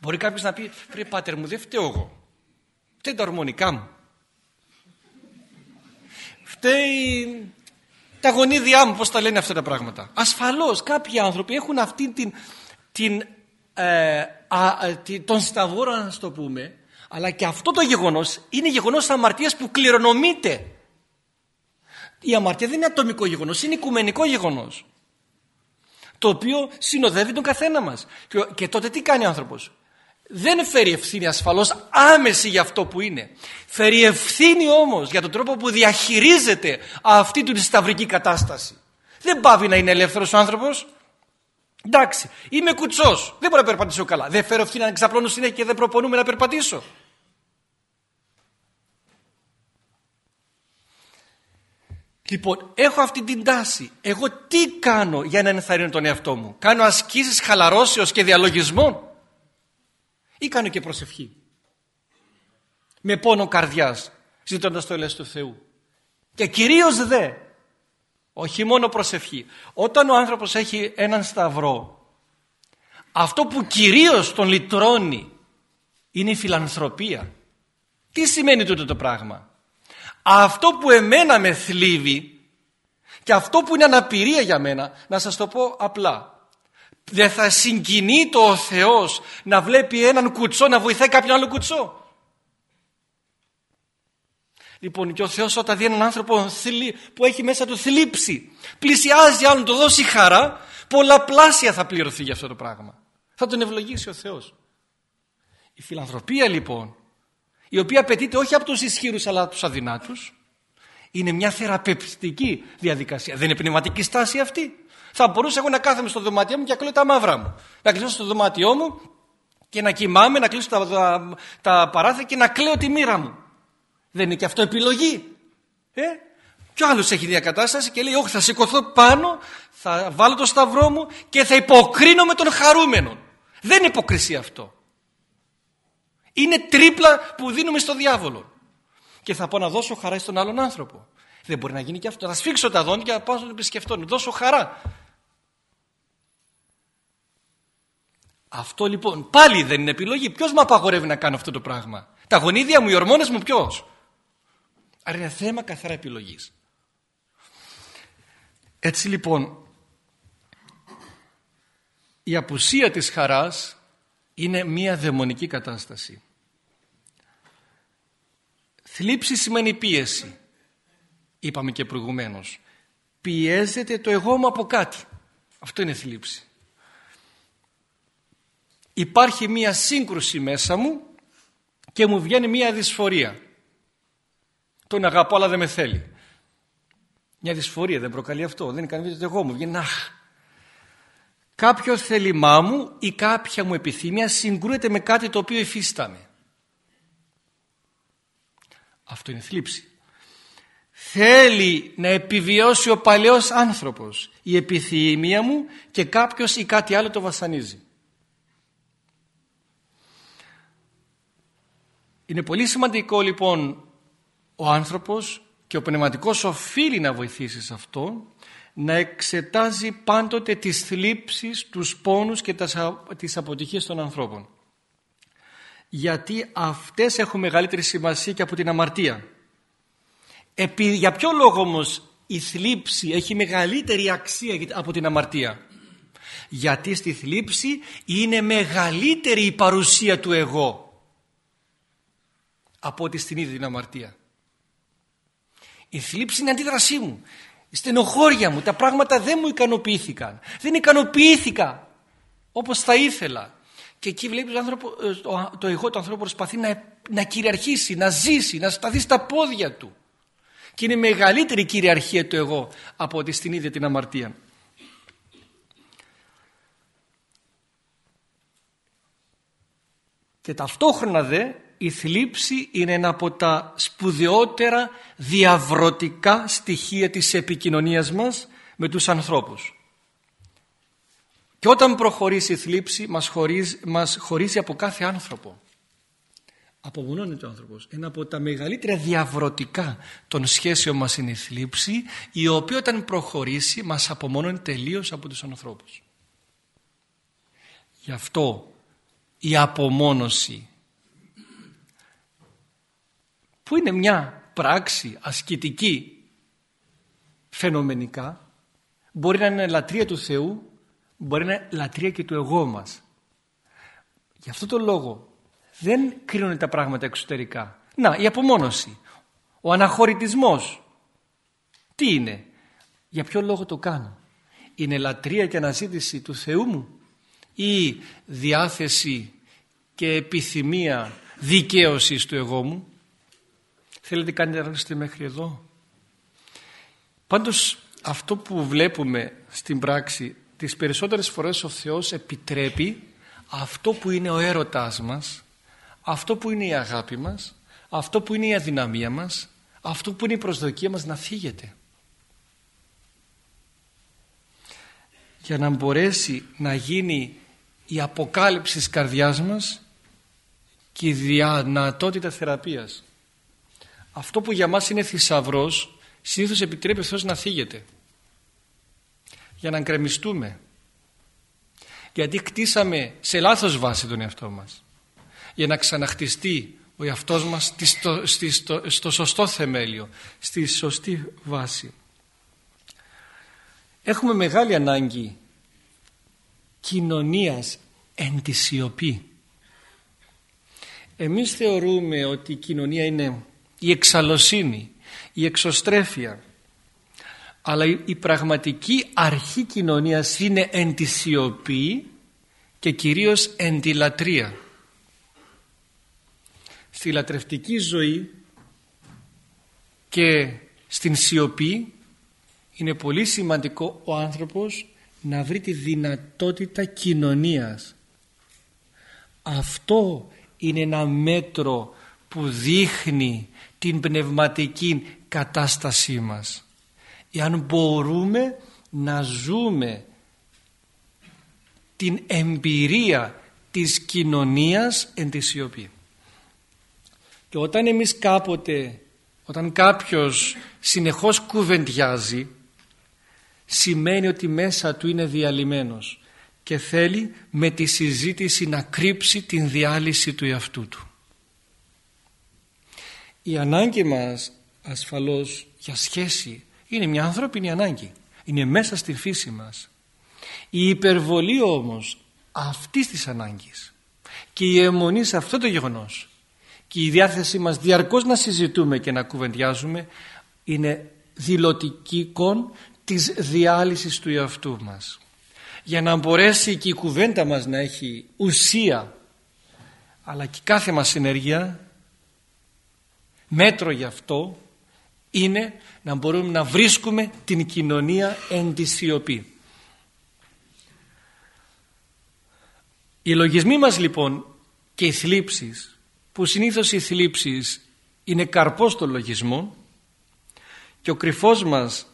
Μπορεί κάποιος να πει: Βρε πάτερ μου, δεν φταίω εγώ. Φταίει τα ορμονικά μου. Φταίει τα γονίδια μου, πώς τα λένε αυτά τα πράγματα. Ασφαλώς κάποιοι άνθρωποι έχουν αυτή την, την ε, των σταυρών να το πούμε αλλά και αυτό το γεγονός είναι γεγονός αμαρτίας που κληρονομείται η αμαρτία δεν είναι ατομικό γεγονός είναι οικουμενικό γεγονός το οποίο συνοδεύει τον καθένα μας και, και τότε τι κάνει ο άνθρωπος; Δεν φέρει ευθύνη ασφαλώς άμεση για αυτό που είναι φέρει ευθύνη όμως για τον τρόπο που διαχειρίζεται αυτή την σταυρική κατάσταση δεν πάβει να είναι ελεύθερος ο άνθρωπος Εντάξει, είμαι κουτσός. Δεν μπορώ να περπατήσω καλά. Δεν φέρω ευθύνη να ξαπλώνω συνέχεια και δεν προπονούμε να περπατήσω. Λοιπόν, έχω αυτή την τάση. Εγώ τι κάνω για να ενθαρρύνω τον εαυτό μου; Κάνω ασκήσεις χαλαρώσεως και διαλογισμών; Ή κάνω και προσευχή; Με πόνο καρδιάς, ζητώντας το ελέγχο του Θεού. Και κυρίως δε, όχι μόνο προσευχή. Όταν ο άνθρωπος έχει έναν σταυρό, αυτό που κυρίως τον λυτρώνει είναι η φιλανθρωπία. Τι σημαίνει τούτο το πράγμα; Αυτό που εμένα με θλίβει και αυτό που είναι αναπηρία για μένα, να σας το πω απλά. Δεν θα συγκινεί το ο Θεός να βλέπει έναν κουτσό να βοηθάει κάποιον άλλο κουτσό. Λοιπόν και ο Θεός όταν δει έναν άνθρωπο που έχει μέσα του θλίψη πλησιάζει άλλον το δώσει χαρά πολλαπλάσια θα πληρωθεί για αυτό το πράγμα. Θα τον ευλογήσει ο Θεός. Η φιλανθρωπία λοιπόν η οποία απαιτείται όχι από τους ισχύρους αλλά από τους αδυνάτους είναι μια θεραπευτική διαδικασία. Δεν είναι πνευματική στάση αυτή. Θα μπορούσα εγώ να κάθομαι στο δωμάτιό μου και να κλαίω τα μαύρα μου. Να κλείσω στο δωμάτιό μου και να κοιμάμαι, να κλείσω τα, τα, τα παράθυρα και να κλαίω τη μοίρα μου. Δεν είναι και αυτό επιλογή. Ε; Και ο άλλος έχει διακατάσταση και λέει: Όχι, θα σηκωθώ πάνω, θα βάλω το σταυρό μου και θα υποκρίνω με τον χαρούμενο. Δεν είναι υποκρισία αυτό. Είναι τρίπλα που δίνουμε στο διάβολο. Και θα πω να δώσω χαρά στον άλλον άνθρωπο. Δεν μπορεί να γίνει και αυτό. Θα σφίξω τα δόντια και να πάω να τον επισκεφτώ. Να δώσω χαρά. Αυτό λοιπόν πάλι δεν είναι επιλογή. Ποιος με απαγορεύει να κάνω αυτό το πράγμα; Τα γονίδια μου, οι ορμόνες μου, ποιος; Άρα είναι θέμα καθαρά επιλογής. Έτσι λοιπόν η απουσία της χαράς είναι μία δαιμονική κατάσταση. Θλίψη σημαίνει πίεση. Είπαμε και προηγουμένως. Πιέζεται το εγώ μου από κάτι. Αυτό είναι θλίψη. Υπάρχει μία σύγκρουση μέσα μου και μου βγαίνει μία δυσφορία. Τον αγαπώ αλλά δεν με θέλει. Μια δυσφορία δεν προκαλεί αυτό. Δεν είναι κανένα το εγώ μου. Βγαίνει αχ. Κάποιος θέλημά μου ή κάποια μου επιθυμία συγκρούεται με κάτι το οποίο υφίσταμαι. Αυτό είναι θλίψη. θέλει να επιβιώσει ο παλαιός άνθρωπος η επιθυμία μου και κάποιος ή κάτι άλλο το βασανίζει είναι πολύ σημαντικό λοιπόν ο άνθρωπος και ο πνευματικός οφείλει να βοηθήσει σε αυτό να εξετάζει πάντοτε τις θλίψεις, τους πόνους και τις αποτυχίες των ανθρώπων γιατί αυτές έχουν μεγαλύτερη σημασία και από την αμαρτία Επί, για ποιο λόγο όμως η θλίψη έχει μεγαλύτερη αξία από την αμαρτία; Γιατί στη θλίψη είναι μεγαλύτερη η παρουσία του εγώ από ότι στην ίδια την αμαρτία. Η θλίψη είναι αντίδρασή μου. Η στενοχώρια μου, τα πράγματα δεν μου ικανοποιήθηκαν. Δεν ικανοποιήθηκα όπως θα ήθελα. Και εκεί βλέπεις άνθρωπο, ε, το, το εγώ του ανθρώπου προσπαθεί να, να κυριαρχήσει, να ζήσει, να σταθεί στα πόδια του και είναι μεγαλύτερη κυριαρχία του εγώ από ότι στην ίδια την αμαρτία. Και ταυτόχρονα δε η θλίψη είναι ένα από τα σπουδαιότερα διαβρωτικά στοιχεία της επικοινωνίας μας με τους ανθρώπους. Και όταν προχωρήσει η θλίψη μας χωρίζει, μας χωρίζει από κάθε άνθρωπο απομονώνεται ο άνθρωπος. Ένα από τα μεγαλύτερα διαβρωτικά των σχέσεων μας είναι η θλίψη η οποία όταν προχωρήσει μας απομονώνει τελείως από τους ανθρώπους. Γι' αυτό η απομόνωση που είναι μια πράξη ασκητική φαινομενικά μπορεί να είναι λατρεία του Θεού μπορεί να είναι λατρεία και του εγώ μας. Γι' αυτό το λόγο δεν κρίνουν τα πράγματα εξωτερικά. Να, η απομόνωση, ο αναχωρητισμός. Τι είναι, για ποιο λόγο το κάνω; Είναι λατρεία και αναζήτηση του Θεού μου; Ή διάθεση και επιθυμία δικαίωσης του εγώ μου; Θέλετε κάνετε ερώτηση μέχρι εδώ; Πάντως αυτό που βλέπουμε στην πράξη τις περισσότερες φορές ο Θεός επιτρέπει αυτό που είναι ο έρωτάς μας αυτό που είναι η αγάπη μας, αυτό που είναι η αδυναμία μας, αυτό που είναι η προσδοκία μας να φύγεται. Για να μπορέσει να γίνει η αποκάλυψη της καρδιάς μας και η δυνατότητα θεραπείας. Αυτό που για μας είναι θησαυρός, συνήθως επιτρέπει ο να φύγεται. Για να γκρεμιστούμε. Γιατί κτίσαμε σε λάθος βάση τον εαυτό μας για να ξαναχτιστεί ο εαυτός μας στο, στο, στο σωστό θεμέλιο, στη σωστή βάση. Έχουμε μεγάλη ανάγκη κοινωνίας εν τη σιωπή. Εμείς θεωρούμε ότι η κοινωνία είναι η εξαλωσύνη, η εξωστρέφεια. Αλλά η πραγματική αρχή κοινωνίας είναι εν τη σιωπή και κυρίως εν τη λατρεία στη λατρευτική ζωή και στην σιωπή είναι πολύ σημαντικό ο άνθρωπος να βρει τη δυνατότητα κοινωνίας. Αυτό είναι ένα μέτρο που δείχνει την πνευματική κατάστασή μας. Εάν μπορούμε να ζούμε την εμπειρία της κοινωνίας εν της σιωπή. Και όταν εμείς κάποτε, όταν κάποιος συνεχώς κουβεντιάζει, σημαίνει ότι μέσα του είναι διαλυμένος και θέλει με τη συζήτηση να κρύψει την διάλυση του εαυτού του. Η ανάγκη μας ασφαλώς για σχέση είναι μια ανθρώπινη ανάγκη. Είναι μέσα στη φύση μας. Η υπερβολή όμως αυτής της ανάγκης και η αιμονή σε αυτό το γεγονός και η διάθεσή μας διαρκώς να συζητούμε και να κουβεντιάζουμε είναι δηλωτικόν της διάλυσης του εαυτού μας. Για να μπορέσει και η κουβέντα μας να έχει ουσία αλλά και κάθε μας ενέργεια μέτρο γι' αυτό είναι να μπορούμε να βρίσκουμε την κοινωνία εν τη σιωπή. Οι λογισμοί μας λοιπόν και οι θλίψεις που συνήθως οι θλίψεις είναι καρπός των λογισμών και ο κρυφός μας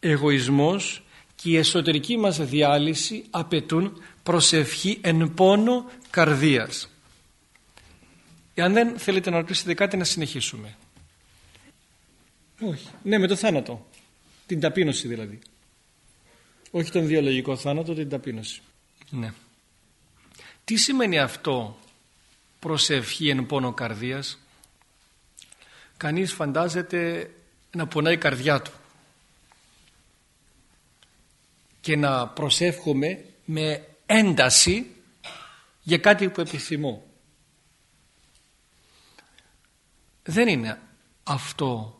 εγωισμός και η εσωτερική μας διάλυση απαιτούν προσευχή εν πόνο καρδίας. Εάν δεν θέλετε να ρωτήσετε κάτι να συνεχίσουμε. Όχι. Ναι, με το θάνατο. Την ταπείνωση δηλαδή. Όχι τον βιολογικό θάνατο, την ταπείνωση. Ναι. Τι σημαίνει αυτό προσευχή εν πόνο καρδίας; Κανείς φαντάζεται να πονάει η καρδιά του και να προσεύχομαι με ένταση για κάτι που επιθυμώ. Δεν είναι αυτό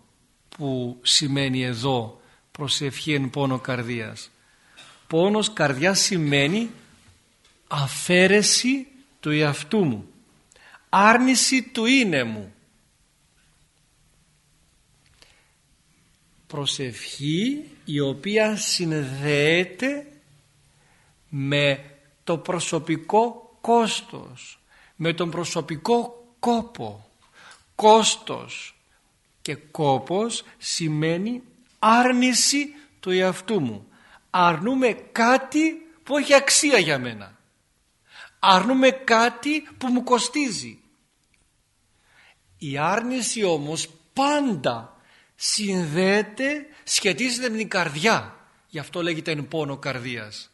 που σημαίνει εδώ προσευχή εν πόνο καρδίας. Πόνος καρδιάς σημαίνει αφαίρεση του εαυτού μου. Άρνηση του είναι μου. Προσευχή η οποία συνδέεται με το προσωπικό κόστος, με τον προσωπικό κόπο. Κόστος και κόπος σημαίνει άρνηση του εαυτού μου. Αρνούμε κάτι που έχει αξία για μένα. Αρνούμε κάτι που μου κοστίζει. Η άρνηση όμως πάντα συνδέεται, σχετίζεται με την καρδιά. Γι' αυτό λέγεται εν πόνο καρδίας.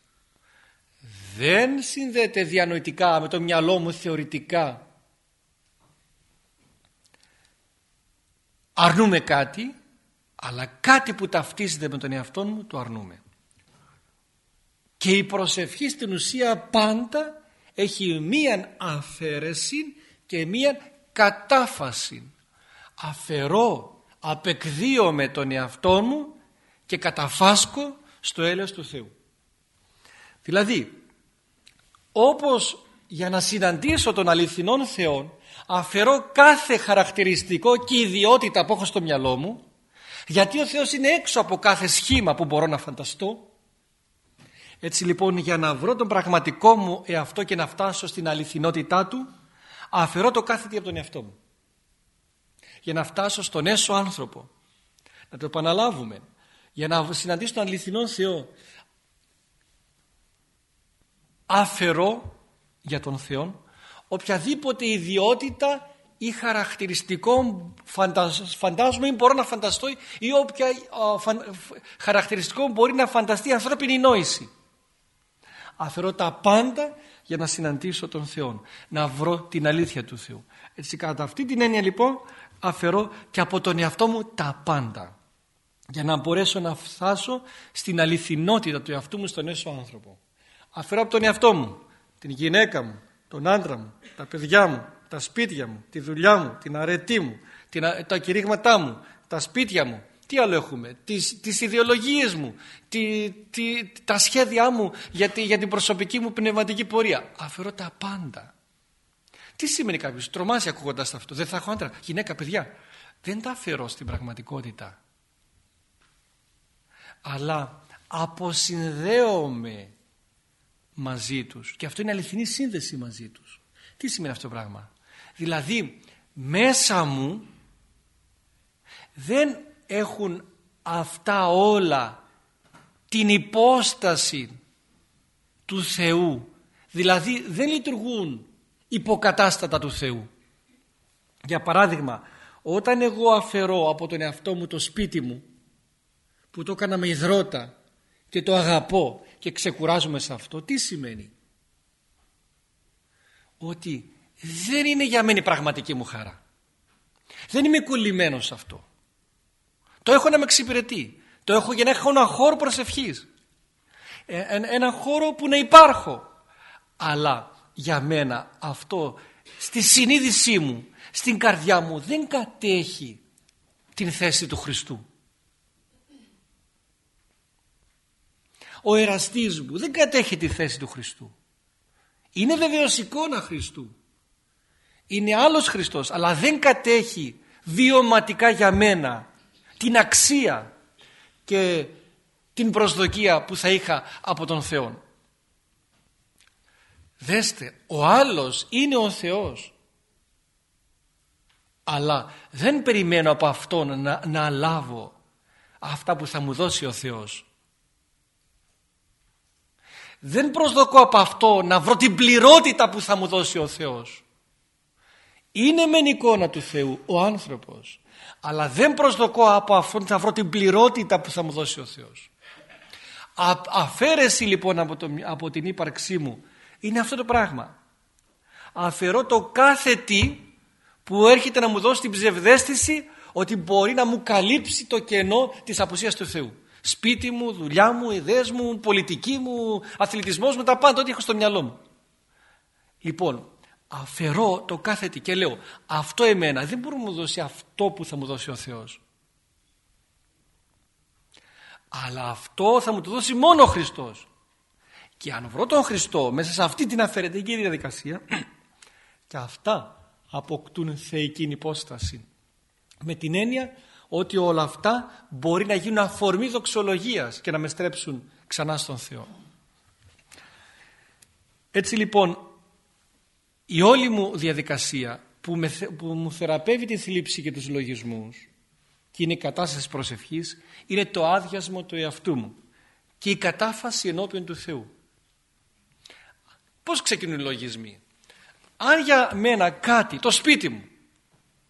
Δεν συνδέεται διανοητικά με το μυαλό μου θεωρητικά. Αρνούμε κάτι, αλλά κάτι που ταυτίζεται με τον εαυτό μου το αρνούμε. Και η προσευχή στην ουσία πάντα έχει μία αφαίρεση και μία κατάφαση. Αφαιρώ απεκδίωμαι τον εαυτό μου και καταφάσκω στο έλεος του Θεού. Δηλαδή, όπως για να συναντήσω τον αληθινόν Θεό αφαιρώ κάθε χαρακτηριστικό και ιδιότητα που έχω στο μυαλό μου γιατί ο Θεός είναι έξω από κάθε σχήμα που μπορώ να φανταστώ έτσι λοιπόν για να βρω τον πραγματικό μου εαυτό και να φτάσω στην αληθινότητά του αφαιρώ το κάθε τι από τον εαυτό μου για να φτάσω στον έσω άνθρωπο. Να το επαναλάβουμε. Για να συναντήσω τον αληθινό Θεό. Αφαιρώ για τον Θεό οποιαδήποτε ιδιότητα ή χαρακτηριστικό φαντάζομαι ή μπορώ να φανταστώ ή όποια χαρακτηριστικό μπορεί να φανταστεί η ανθρώπινη νόηση. Αφαιρώ τα πάντα για να συναντήσω τον Θεό, να βρω την αλήθεια του Θεού. Έτσι κατά αυτή την έννοια λοιπόν αφαιρώ και από τον εαυτό μου τα πάντα για να μπορέσω να φτάσω στην αληθινότητα του εαυτού μου στον έσω άνθρωπο. Αφαιρώ από τον εαυτό μου, την γυναίκα μου, τον άντρα μου, τα παιδιά μου, τα σπίτια μου, τη δουλειά μου, την αρετή μου, την, τα κηρύγματά μου, τα σπίτια μου. Τι άλλο έχουμε, τις, τις ιδεολογίες μου, τη, τη, τα σχέδιά μου για, για την προσωπική μου πνευματική πορεία. Αφαιρώ τα πάντα τι σημαίνει κάποιος, τρομάζει ακούγοντας αυτό; Δεν θα έχω άντρα, γυναίκα, παιδιά. Δεν τα αφαιρώ στην πραγματικότητα. Αλλά αποσυνδέομαι μαζί τους και αυτό είναι αληθινή σύνδεση μαζί τους. Τι σημαίνει αυτό το πράγμα; Δηλαδή μέσα μου δεν έχουν αυτά όλα την υπόσταση του Θεού. Δηλαδή δεν λειτουργούν υποκατάστατα του Θεού. Για παράδειγμα, όταν εγώ αφαιρώ από τον εαυτό μου το σπίτι μου που το έκανα με υδρότα και το αγαπώ και ξεκουράζομαι σε αυτό, τι σημαίνει; Ότι δεν είναι για μένα η πραγματική μου χαρά. Δεν είμαι κολλημένος σε αυτό. Το έχω να με εξυπηρετεί. Το έχω για να έχω ένα χώρο προσευχής. Ε, ένα χώρο που να υπάρχω. Αλλά για μένα αυτό στη συνείδησή μου, στην καρδιά μου δεν κατέχει την θέση του Χριστού. Ο εραστής μου δεν κατέχει τη θέση του Χριστού. Είναι βεβαίως εικόνα Χριστού. Είναι άλλος Χριστός αλλά δεν κατέχει βιωματικά για μένα την αξία και την προσδοκία που θα είχα από τον Θεό. Δέστε, ο άλλος είναι ο Θεός. Αλλά δεν περιμένω από Αυτόν να, να λάβω αυτά που θα μου δώσει ο Θεός. Δεν προσδοκώ από αυτό να βρω την πληρότητα που θα μου δώσει ο Θεός. Είναι μεν εικόνα του Θεού ο άνθρωπος. Αλλά δεν προσδοκώ από αυτόν να βρω την πληρότητα που θα μου δώσει ο Θεός. Α, αφαίρεση λοιπόν από, το, από την ύπαρξή μου είναι αυτό το πράγμα. Αφαιρώ το κάθε τι που έρχεται να μου δώσει την ψευδέστηση ότι μπορεί να μου καλύψει το κενό της απουσίας του Θεού. Σπίτι μου, δουλειά μου, ιδέες μου, πολιτική μου, αθλητισμός μου, τα πάντα ό,τι έχω στο μυαλό μου. Λοιπόν, αφαιρώ το κάθε τι και λέω αυτό εμένα δεν μπορεί να μου δώσει αυτό που θα μου δώσει ο Θεός. Αλλά αυτό θα μου το δώσει μόνο ο Χριστός. Και αν βρω τον Χριστό μέσα σε αυτή την αφαιρετική διαδικασία και αυτά αποκτούν θεϊκή υπόσταση. Με την έννοια ότι όλα αυτά μπορεί να γίνουν αφορμή δοξολογίας και να με στρέψουν ξανά στον Θεό. Έτσι λοιπόν η όλη μου διαδικασία που, που μου θεραπεύει τη θλίψη και τους λογισμούς και είναι η κατάσταση προσευχής είναι το άδειασμο του εαυτού μου και η κατάφαση ενώπιον του Θεού. Πώς ξεκινούν οι λογισμοί; Αν για μένα κάτι, το σπίτι μου,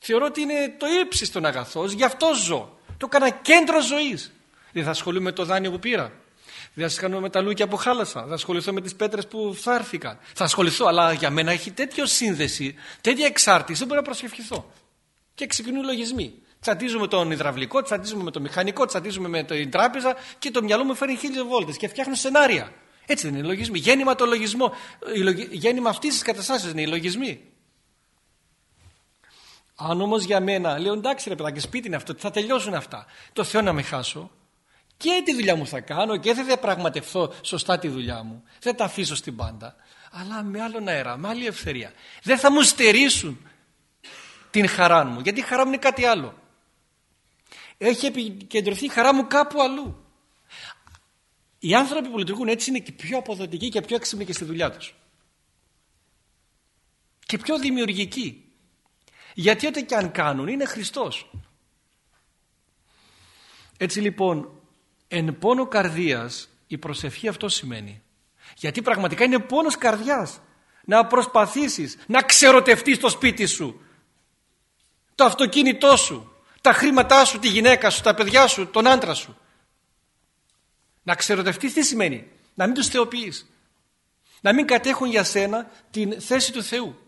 θεωρώ ότι είναι το ύψιστον αγαθός, γι' αυτό ζω. Το έκανα κέντρο ζωής. Δεν θα ασχολούμαι με το δάνειο που πήρα. Δεν θα ασχοληθώ με τα λούκια που χάλασα. Θα ασχοληθώ με τις πέτρες που φθάρθηκαν. Θα ασχοληθώ, αλλά για μένα έχει τέτοιο σύνδεση, τέτοια εξάρτηση, δεν μπορώ να προσευχηθώ. Και ξεκινούν οι λογισμοί. Τσατίζουμε τον υδραυλικό, τσατίζουμε με το μηχανικό, τσατίζουμε με την τράπεζα και το μυαλό μου φέρνει χίλιες βόλτες και φτιάχνω σενάρια. Έτσι δεν είναι οι λογισμοί. Γέννημα το λογισμό. Γέννημα αυτής της καταστάση είναι οι λογισμοί. Αν όμως για μένα λέω εντάξει ρε παιδάκι, σπίτι είναι αυτό, θα τελειώσουν αυτά. Το Θεό να με χάσω και τη δουλειά μου θα κάνω και δεν θα πραγματευθώ σωστά τη δουλειά μου. Δεν τα αφήσω στην πάντα. Αλλά με άλλον αέρα, με άλλη ευθερία. Δεν θα μου στερήσουν την χαρά μου. Γιατί η χαρά μου είναι κάτι άλλο. Έχει επικεντρωθεί η χαρά μου κάπου αλλού. Οι άνθρωποι που λειτουργούν έτσι είναι και πιο αποδοτικοί και πιο έξυπνοι και στη δουλειά τους. Και πιο δημιουργικοί. Γιατί ό,τι και αν κάνουν είναι Χριστός. Έτσι λοιπόν, εν πόνο καρδίας η προσευχή αυτό σημαίνει. Γιατί πραγματικά είναι πόνος καρδιάς να προσπαθήσεις να ξερωτευτείς το σπίτι σου, το αυτοκίνητό σου, τα χρήματά σου, τη γυναίκα σου, τα παιδιά σου, τον άντρα σου. Να ξερωτευτείς τι σημαίνει. Να μην τους θεοποιείς. Να μην κατέχουν για σένα την θέση του Θεού.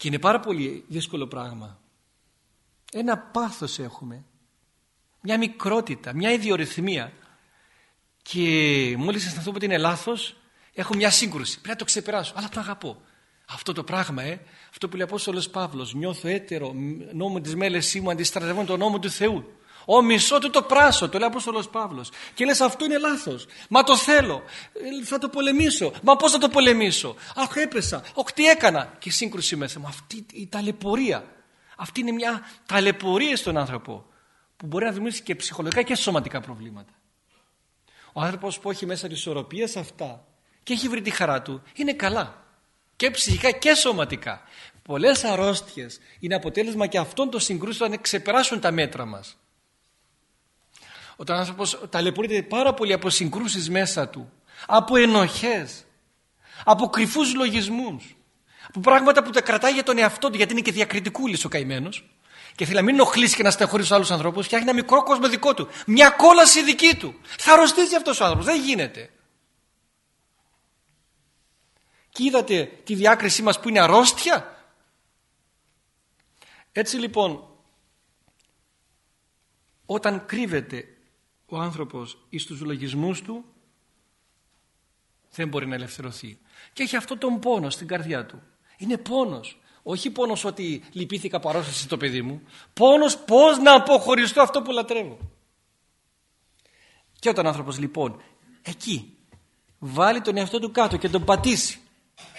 Και είναι πάρα πολύ δύσκολο πράγμα. Ένα πάθος έχουμε. Μια μικρότητα, μια ιδιορυθμία. Και μόλις αισθανθώ ότι είναι λάθος, έχω μια σύγκρουση. Πρέπει να το ξεπεράσω, αλλά το αγαπώ. Αυτό το πράγμα, ε, αυτό που λέει ο Απόστολος Παύλος, νιώθω έτερο, νόμο της μέλεσής μου αντιστρατεύω τον νόμο του Θεού. Ο μισό του το πράσο, το λέει ο Απόστολος Παύλος. Και λες αυτό είναι λάθος. Μα το θέλω. Ε, θα το πολεμήσω. Μα πώς θα το πολεμήσω. Αχ έπεσα. Οχ τι έκανα. Και σύγκρουση μέσα μου. Αυτή η ταλαιπωρία. Αυτή είναι μια ταλαιπωρία στον άνθρωπο. Που μπορεί να δημιουργήσει και ψυχολογικά και σωματικά προβλήματα. Ο άνθρωπος που έχει μέσα τη ισορροπία σε αυτά και έχει βρει τη χαρά του είναι καλά και ψυχικά και σωματικά. Πολλές αρρώστιες είναι αποτέλεσμα και αυτών των συγκρούσεων να ξεπεράσουν τα μέτρα μας. Όταν ο άνθρωπος ταλαιπωρείται πάρα πολύ από συγκρούσεις μέσα του, από ενοχές, από κρυφούς λογισμούς, από πράγματα που τα κρατάει για τον εαυτό του γιατί είναι και διακριτικούλης ο καημένος και θέλει να μην ενοχλήσει και να στεχωρεί στους άλλους ανθρώπους φτιάχνει ένα μικρό κόσμο δικό του, μια κόλαση δική του. Θα αρρωστήσει αυτός ο άνθρωπος, δεν γίνεται. Και είδατε τη διάκρισή μας που είναι αρρώστια; Έτσι λοιπόν όταν κρύβεται ο άνθρωπος εις τους λογισμούς του δεν μπορεί να ελευθερωθεί. Και έχει αυτό τον πόνο στην καρδιά του. Είναι πόνος. Όχι πόνος ότι λυπήθηκα από αρρώστηση το παιδί μου. Πόνος πώς να αποχωριστώ αυτό που λατρεύω. Και όταν ο άνθρωπος λοιπόν εκεί βάλει τον εαυτό του κάτω και τον πατήσει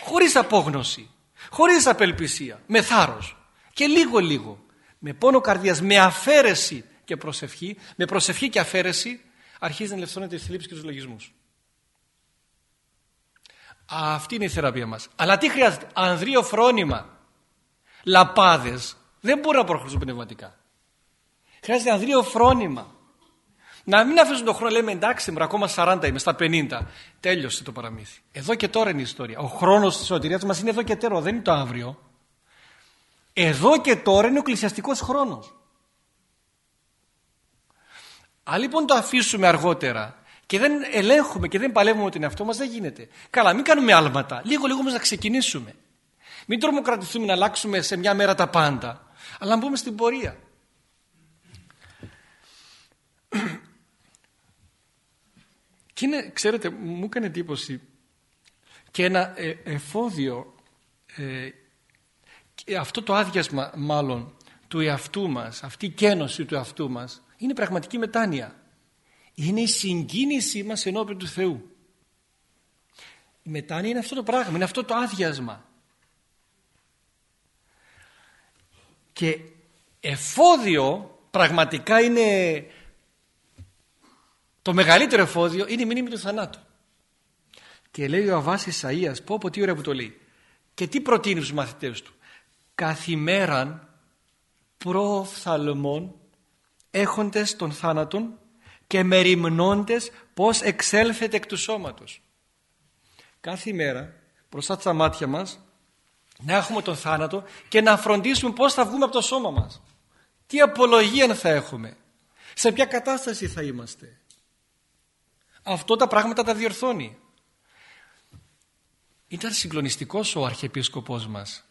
χωρίς απόγνωση, χωρίς απελπισία, με θάρρος και λίγο λίγο, με πόνο καρδιάς, με αφαίρεση και προσευχή, με προσευχή και αφαίρεση αρχίζει να ελευθερώνεται η θλίψη και τους λογισμούς. Αυτή είναι η θεραπεία μας. Αλλά τι χρειάζεται, ανδρείο φρόνημα, λαπάδες, δεν μπορούν να προχωρήσουν πνευματικά. Χρειάζεται ανδρείο φρόνημα. Να μην αφήσουμε τον χρόνο, λέμε εντάξει, μου ακόμα 40 είμαι, στα 50. Τέλειωσε το παραμύθι. Εδώ και τώρα είναι η ιστορία. Ο χρόνος της σωτηρίας μας είναι εδώ και τώρα, δεν είναι το αύριο. Εδώ και τώρα είναι ο εκκλησιαστικός χρόνος. Αν λοιπόν το αφήσουμε αργότερα και δεν ελέγχουμε και δεν παλεύουμε ότι είναι αυτό μας δεν γίνεται. Καλά, μην κάνουμε άλματα. Λίγο λίγο μας να ξεκινήσουμε. Μην τρομοκρατηθούμε να αλλάξουμε σε μια μέρα τα πάντα. Αλλά να μπούμε στην πορεία. Και είναι, ξέρετε, μου έκανε εντύπωση και ένα ε, εφόδιο, ε, αυτό το άδειασμα μάλλον του εαυτού μας, αυτή η κένωση του εαυτού μας, είναι πραγματική μετάνοια. Είναι η συγκίνησή μας ενώπιον του Θεού. Η μετάνοια είναι αυτό το πράγμα, είναι αυτό το άδειασμα. Και εφόδιο πραγματικά είναι το μεγαλύτερο εφόδιο είναι η μνήμη του θανάτου. Και λέει ο Αβάς Ισαΐας, πω πω τι ωραία που το λέει. Και τι προτείνει στους μαθητές του. Καθημέραν προφθαλμών έχοντες των θάνατων και μεριμνώντες πως εξέλθετε εκ του σώματος. Κάθε μέρα μπροστά στα μάτια μας να έχουμε τον θάνατο και να φροντίσουμε πώς θα βγούμε από το σώμα μας. Τι απολογία θα έχουμε. Σε ποια κατάσταση θα είμαστε. Αυτό τα πράγματα τα διορθώνει. Ήταν συγκλονιστικός ο αρχιεπίσκοπός μας.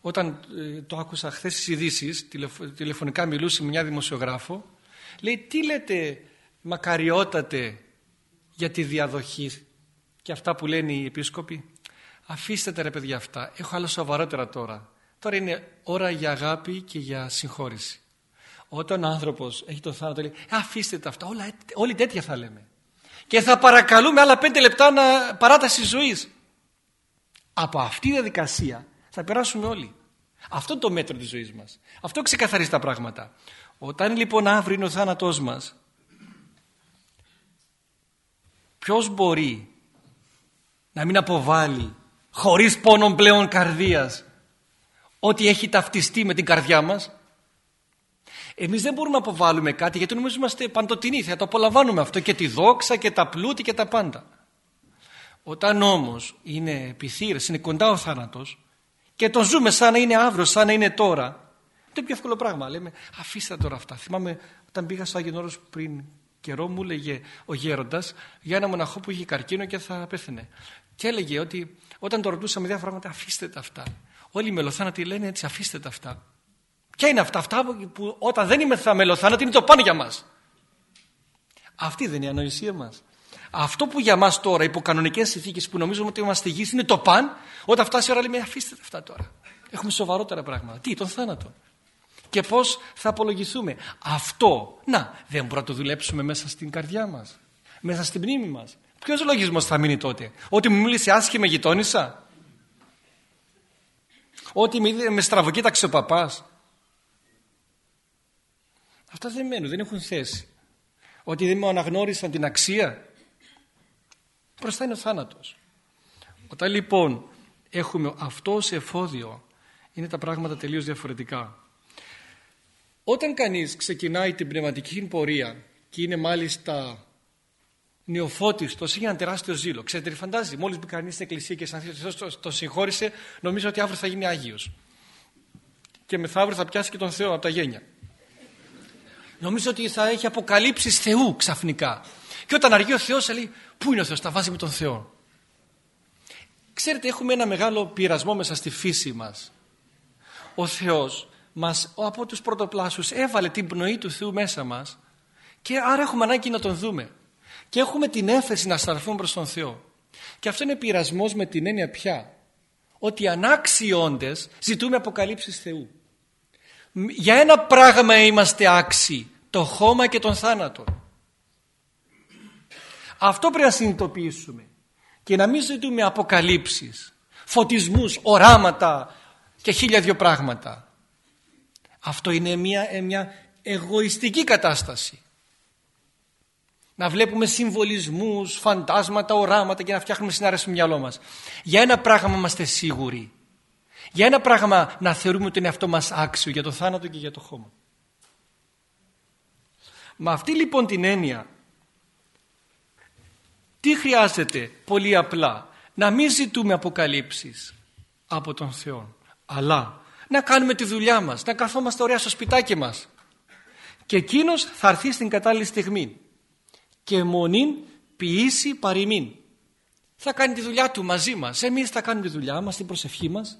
Όταν ε, το άκουσα χθες στις ειδήσεις, τηλεφωνικά μιλούσε με μια δημοσιογράφο, λέει τι λέτε μακαριότατε για τη διαδοχή και αυτά που λένε οι επίσκοποι; Αφήστε τα ρε παιδιά αυτά, έχω άλλα σοβαρότερα τώρα. Τώρα είναι ώρα για αγάπη και για συγχώρηση. Όταν ο άνθρωπος έχει το θάνατο λέει αφήστε τα αυτά, όλα, όλοι τέτοια θα λέμε και θα παρακαλούμε άλλα πέντε λεπτά να παράταση ζωής. Από αυτή τη διαδικασία θα περάσουμε όλοι. Αυτό είναι το μέτρο της ζωής μας. Αυτό ξεκαθαρίζει τα πράγματα. Όταν λοιπόν αύριο είναι ο θάνατός μας, ποιος μπορεί να μην αποβάλει χωρίς πόνο πλέον καρδίας ότι έχει ταυτιστεί με την καρδιά μας; Εμείς δεν μπορούμε να αποβάλουμε κάτι γιατί νομίζω είμαστε παντοτινοί, θα το απολαμβάνουμε αυτό και τη δόξα και τα πλούτη και τα πάντα. Όταν όμως είναι επιθύρες, είναι κοντά ο θάνατος και τον ζούμε σαν να είναι αύριο, σαν να είναι τώρα, είναι πιο εύκολο πράγμα. Λέμε αφήστε τώρα αυτά. Θυμάμαι όταν πήγα στο Άγιον Όρος πριν καιρό μου έλεγε ο γέροντας για ένα μοναχό που είχε καρκίνο και θα πέθαινε. Και έλεγε ότι όταν το ρωτούσαμε διάφορα πράγματα αφήστε τα αυτά. Όλοι οι μελοθάνατοι λένε έτσι αφήστε τα αυτά. Ποια είναι αυτά, αυτά που όταν δεν είμαι θα μελοθάνατοι είναι το πάνε για μας. Αυτή δεν είναι η ανοησία μας. Αυτό που για μας τώρα υπό κανονικές συνθήκες που νομίζουμε ότι είμαστε γης είναι το παν, όταν φτάσει η ώρα λέμε αφήστε αυτά τώρα. Έχουμε σοβαρότερα πράγματα. Τι, τον θάνατο. Και πώς θα απολογηθούμε. Αυτό, να, δεν μπορούμε να το δουλέψουμε μέσα στην καρδιά μας. Μέσα στην μνήμη μας. Ποιος λογισμός θα μείνει τότε; Ότι μου μίλησε άσχημα γειτόνισσα; Ότι με στραβοκοίταξε ο παπάς; Αυτά δεν μένουν, δεν έχουν θέση. Ότι δεν μου αναγνώρισαν την αξία; Μπροστά είναι ο θάνατος. Όταν λοιπόν έχουμε αυτό σε εφόδιο είναι τα πράγματα τελείως διαφορετικά. Όταν κανείς ξεκινάει την πνευματική πορεία και είναι μάλιστα νεοφώτιστος έχει ένα τεράστιο ζήλο. Ξέρετε τι φαντάζει, μόλις μπει κανείς στην εκκλησία και σαν το, το συγχώρησε νομίζω ότι αύριο θα γίνει Άγιος. Και μεθαύριο θα πιάσει και τον Θεό από τα γένια. Νομίζω ότι θα έχει αποκαλύψεις Θεού ξαφνικά. Και όταν αργεί ο Θεός θα λέει πού είναι ο Θεός, τα βάζει με τον Θεό. Ξέρετε έχουμε ένα μεγάλο πειρασμό μέσα στη φύση μας. Ο Θεός μας από τους πρωτοπλάσους έβαλε την πνοή του Θεού μέσα μας και άρα έχουμε ανάγκη να τον δούμε. Και έχουμε την έφεση να στραφούμε προς τον Θεό. Και αυτό είναι πειρασμός με την έννοια πια. Ότι ανάξιοι όντες ζητούμε αποκαλύψεις Θεού. Για ένα πράγμα είμαστε άξιοι, το χώμα και τον θάνατο. Αυτό πρέπει να συνειδητοποιήσουμε και να μην ζητούμε αποκαλύψεις, φωτισμούς, οράματα και χίλια δυο πράγματα. Αυτό είναι μια, ε, μια εγωιστική κατάσταση. Να βλέπουμε συμβολισμούς, φαντάσματα, οράματα και να φτιάχνουμε συνάρεση στο μυαλό μας. Για ένα πράγμα είμαστε σίγουροι για ένα πράγμα να θεωρούμε ότι είναι αυτό μας άξιο για το θάνατο και για το χώμα. Με αυτή λοιπόν την έννοια τι χρειάζεται πολύ απλά; Να μην ζητούμε αποκαλύψεις από τον Θεό αλλά να κάνουμε τη δουλειά μας, να καθόμαστε ωραία στο σπιτάκι μας. Και εκείνος θα έρθει στην κατάλληλη στιγμή και μονήν ποιήσει παροιμήν. Θα κάνει τη δουλειά του μαζί μας. Εμείς θα κάνουμε τη δουλειά μας, την προσευχή μας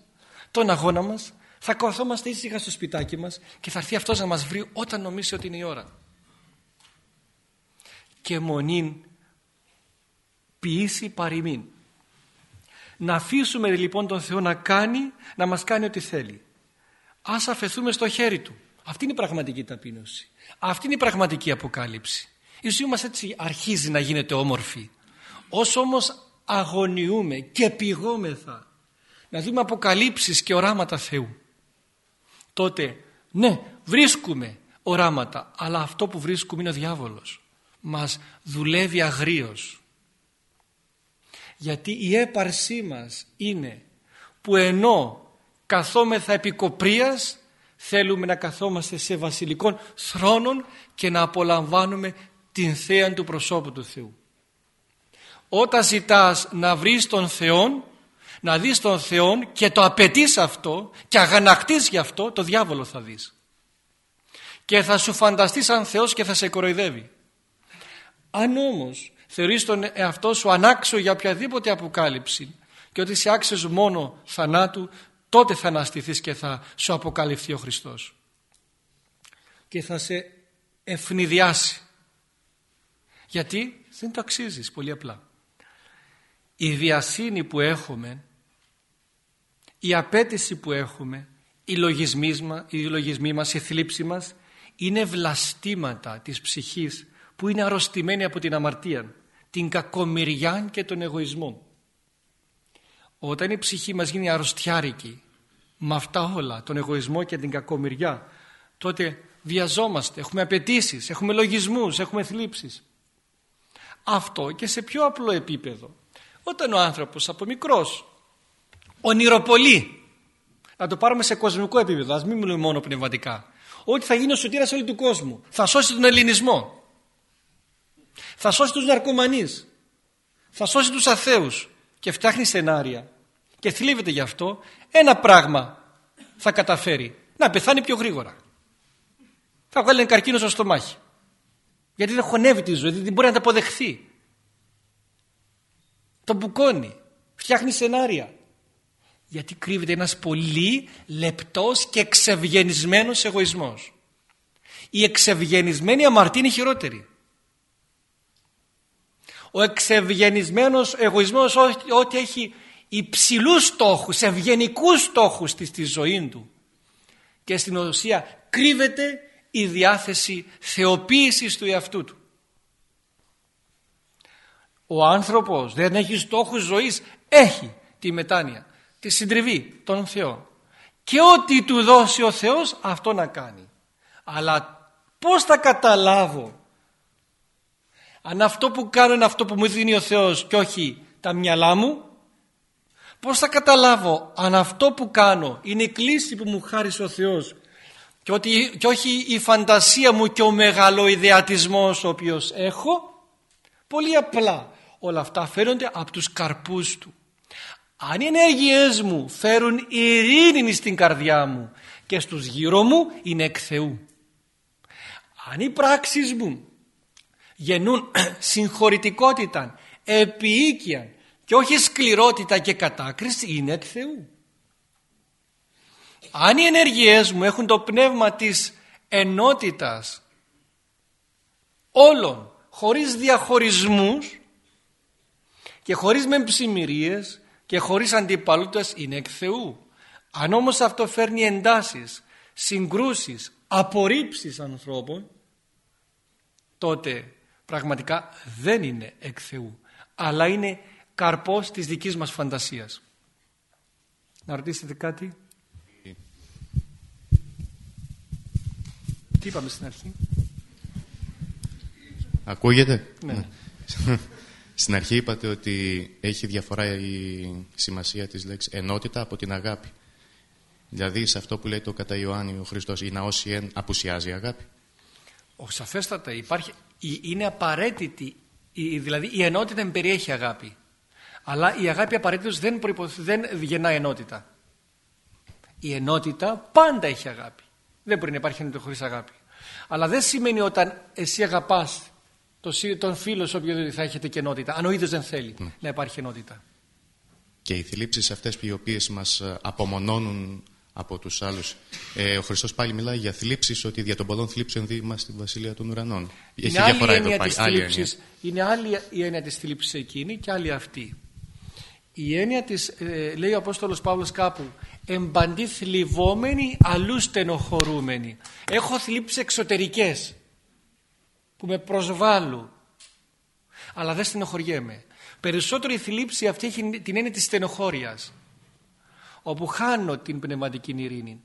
τον αγώνα μας. Θα καθόμαστε ήσυχα στο σπιτάκι μας και θα έρθει αυτός να μας βρει όταν νομίσει ότι είναι η ώρα. Και μονήν ποιήσει παροιμήν να αφήσουμε λοιπόν τον Θεό να κάνει, να μας κάνει ό,τι θέλει. Ας αφαιθούμε στο χέρι Του. Αυτή είναι η πραγματική ταπείνωση. Αυτή είναι η πραγματική αποκάλυψη. Η ζωή μας έτσι αρχίζει να γίνεται όμορφη. Όσο όμως αγωνιούμε και πηγόμεθα να δούμε αποκαλύψεις και οράματα Θεού τότε ναι βρίσκουμε οράματα αλλά αυτό που βρίσκουμε είναι ο διάβολος. Μας δουλεύει αγρίως γιατί η έπαρσή μας είναι που ενώ καθόμεθα επί κοπρίας θέλουμε να καθόμαστε σε βασιλικών θρόνων και να απολαμβάνουμε την θέα του προσώπου του Θεού. Όταν ζητάς να βρεις τον Θεό, να δεις τον Θεό και το απαιτείς αυτό και αγανακτείς γι' αυτό, το διάβολο θα δεις. Και θα σου φανταστείς σαν Θεός και θα σε κοροϊδεύει. Αν όμως θεωρείς τον εαυτό σου ανάξιο για οποιαδήποτε αποκάλυψη και ότι σε άξιος μόνο θανάτου τότε θα αναστηθείς και θα σου αποκαλυφθεί ο Χριστός. Και θα σε ευνηδιάσει. Γιατί; Δεν το αξίζεις πολύ απλά. Η διασύνη που έχουμε η απέτηση που έχουμε οι λογισμοί, οι λογισμοί μας, η θλίψη μας είναι βλαστήματα της ψυχής που είναι αρρωστημένη από την αμαρτία την κακομοιριά και τον εγωισμό. Όταν η ψυχή μας γίνει αρρωστιάρικη με αυτά όλα, τον εγωισμό και την κακομοιριά, τότε βιαζόμαστε, έχουμε απαιτήσεις, έχουμε λογισμούς, έχουμε θλίψεις. Αυτό και σε πιο απλό επίπεδο. Όταν ο άνθρωπος από μικρός ονειροπολεί, να το πάρουμε σε κοσμικό επίπεδο, ας μην μιλούμε μόνο πνευματικά, ότι θα γίνει ο σωτήρας όλου του κόσμου, θα σώσει τον ελληνισμό, θα σώσει τους ναρκωμανείς, θα σώσει τους αθέους και φτιάχνει σενάρια και θλίβεται γι' αυτό, ένα πράγμα θα καταφέρει, να πεθάνει πιο γρήγορα. Θα βγάλει ένα καρκίνο στο στομάχι. Γιατί δεν χωνεύει τη ζωή, δεν μπορεί να τα αποδεχθεί. Το μπουκώνει, φτιάχνει σενάρια. Γιατί κρύβεται ένας πολύ λεπτός και εξευγενισμένος εγωισμός. Η εξευγενισμένη αμαρτία είναι χειρότερη ο εξευγενισμένος εγωισμός ότι έχει υψηλούς στόχους, ευγενικούς στόχους στη ζωή του και στην ουσία κρύβεται η διάθεση θεοποίησης του εαυτού του. Ο άνθρωπος δεν έχει στόχους ζωής, έχει τη μετάνοια, τη συντριβή των Θεών και ό,τι του δώσει ο Θεός αυτό να κάνει. Αλλά πώς θα καταλάβω αν αυτό που κάνω είναι αυτό που μου δίνει ο Θεός και όχι τα μυαλά μου πώς θα καταλάβω αν αυτό που κάνω είναι η κλίση που μου χάρισε ο Θεός και, ότι, και όχι η φαντασία μου και ο μεγαλοειδεατισμός ο οποίος έχω; Πολύ απλά. Όλα αυτά φέρονται από τους καρπούς του. Αν οι ενέργειές μου φέρουν ειρήνη στην καρδιά μου και στους γύρω μου είναι εκ Θεού. Αν οι πράξεις μου γεννούν συγχωρητικότητα, επίοικια και όχι σκληρότητα και κατάκριση είναι εκ Θεού. Αν οι ενεργειές μου έχουν το πνεύμα της ενότητας όλων χωρίς διαχωρισμούς και χωρίς μεμψημυρίες και χωρίς αντιπαλότητες είναι εκ Θεού. Αν όμως αυτό φέρνει εντάσεις, συγκρούσεις, απορρίψεις ανθρώπων τότε πραγματικά δεν είναι εκ Θεού αλλά είναι καρπός της δικής μας φαντασίας. Να ρωτήσετε κάτι; Τι είπαμε στην αρχή; Ακούγεται; Ναι. Στην αρχή είπατε ότι έχει διαφορά η σημασία της λέξης ενότητα από την αγάπη. Δηλαδή σε αυτό που λέει το κατά Ιωάννη ο Χριστός η ναός απουσιάζει αγάπη. Ο, σαφέστατα υπάρχει, είναι απαραίτητη, δηλαδή η ενότητα περιέχει αγάπη. Αλλά η αγάπη απαραίτητος δεν, δεν γεννά ενότητα. Η ενότητα πάντα έχει αγάπη. Δεν μπορεί να υπάρχει ενότητα χωρίς αγάπη. Αλλά δεν σημαίνει όταν εσύ αγαπάς τον φίλο σου οποιοδήποτε θα έχετε και ενότητα. Αν ο ίδιος δεν θέλει ναι. να υπάρχει ενότητα. Και οι θλίψεις αυτές οι οποίες μας ε, απομονώνουν από τους άλλους. Ε, ο Χριστός πάλι μιλάει για θλίψεις, ότι δια των πολλών θλίψεων δίμα στη Βασιλεία των Ουρανών. Είναι Έχει άλλη διαφορά έννοια της θλίψης, Είναι άλλη η έννοια της θλίψης εκείνη και άλλη αυτή. Η έννοια της, ε, λέει ο Απόστολος Παύλος κάπου, εμπαντή θλιβόμενη, αλλού στενοχωρούμενη. Έχω θλίψεις εξωτερικές που με προσβάλλουν. Αλλά δεν στενοχωριέμαι. Περισσότερο η θλίψη αυτή έχει την έννοια της στενοχώριας. Όπου χάνω την πνευματική ειρήνη.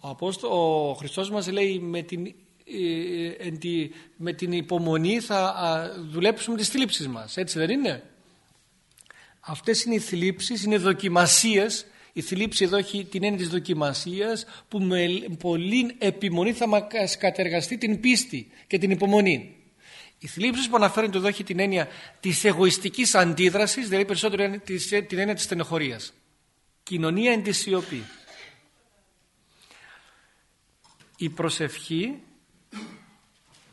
Ο, Απόστο, ο Χριστός μας λέει με την, ε, ε, με την υπομονή θα δουλέψουμε τις θλίψεις μας. Έτσι δεν είναι; Αυτές είναι οι θλίψεις, είναι δοκιμασίες. Η θλίψη εδώ έχει την έννοια της δοκιμασίας που με πολύ επιμονή θα μας κατεργαστεί την πίστη και την υπομονή. Οι θλίψεις που αναφέρονται εδώ έχει την έννοια της εγωιστικής αντίδρασης, δηλαδή περισσότερο την έννοια της στενοχωρίας. Κοινωνία εν της σιωπή. Η προσευχή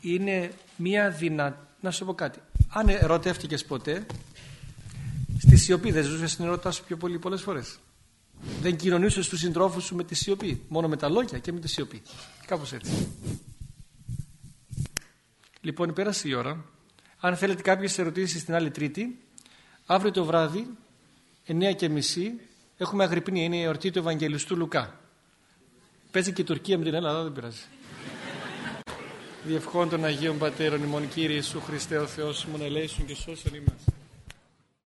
είναι μία δυνατή... Να σου πω κάτι. Αν ερωτεύτηκες ποτέ, Στη σιωπή δεν ζούσες την ερώτησή σου πιο πολύ πολλές φορές. Δεν κοινωνούσες τους συντρόφους σου με τη σιωπή. Μόνο με τα λόγια και με τη σιωπή. Κάπως έτσι. Λοιπόν, πέρασε η ώρα. Αν θέλετε κάποιες ερωτήσεις την άλλη Τρίτη, αύριο το βράδυ, 9 και μισή, έχουμε αγρυπνή. Είναι η εορτή του Ευαγγελιστού Λουκά. Παίζει και η Τουρκία με την Ελλάδα, δεν πειράζει. Διευχών των Αγίων Πατέρων ημών Κύριε Ιησού Χριστέ ο Θεός μου να ελέησουν και σώσον ημάς.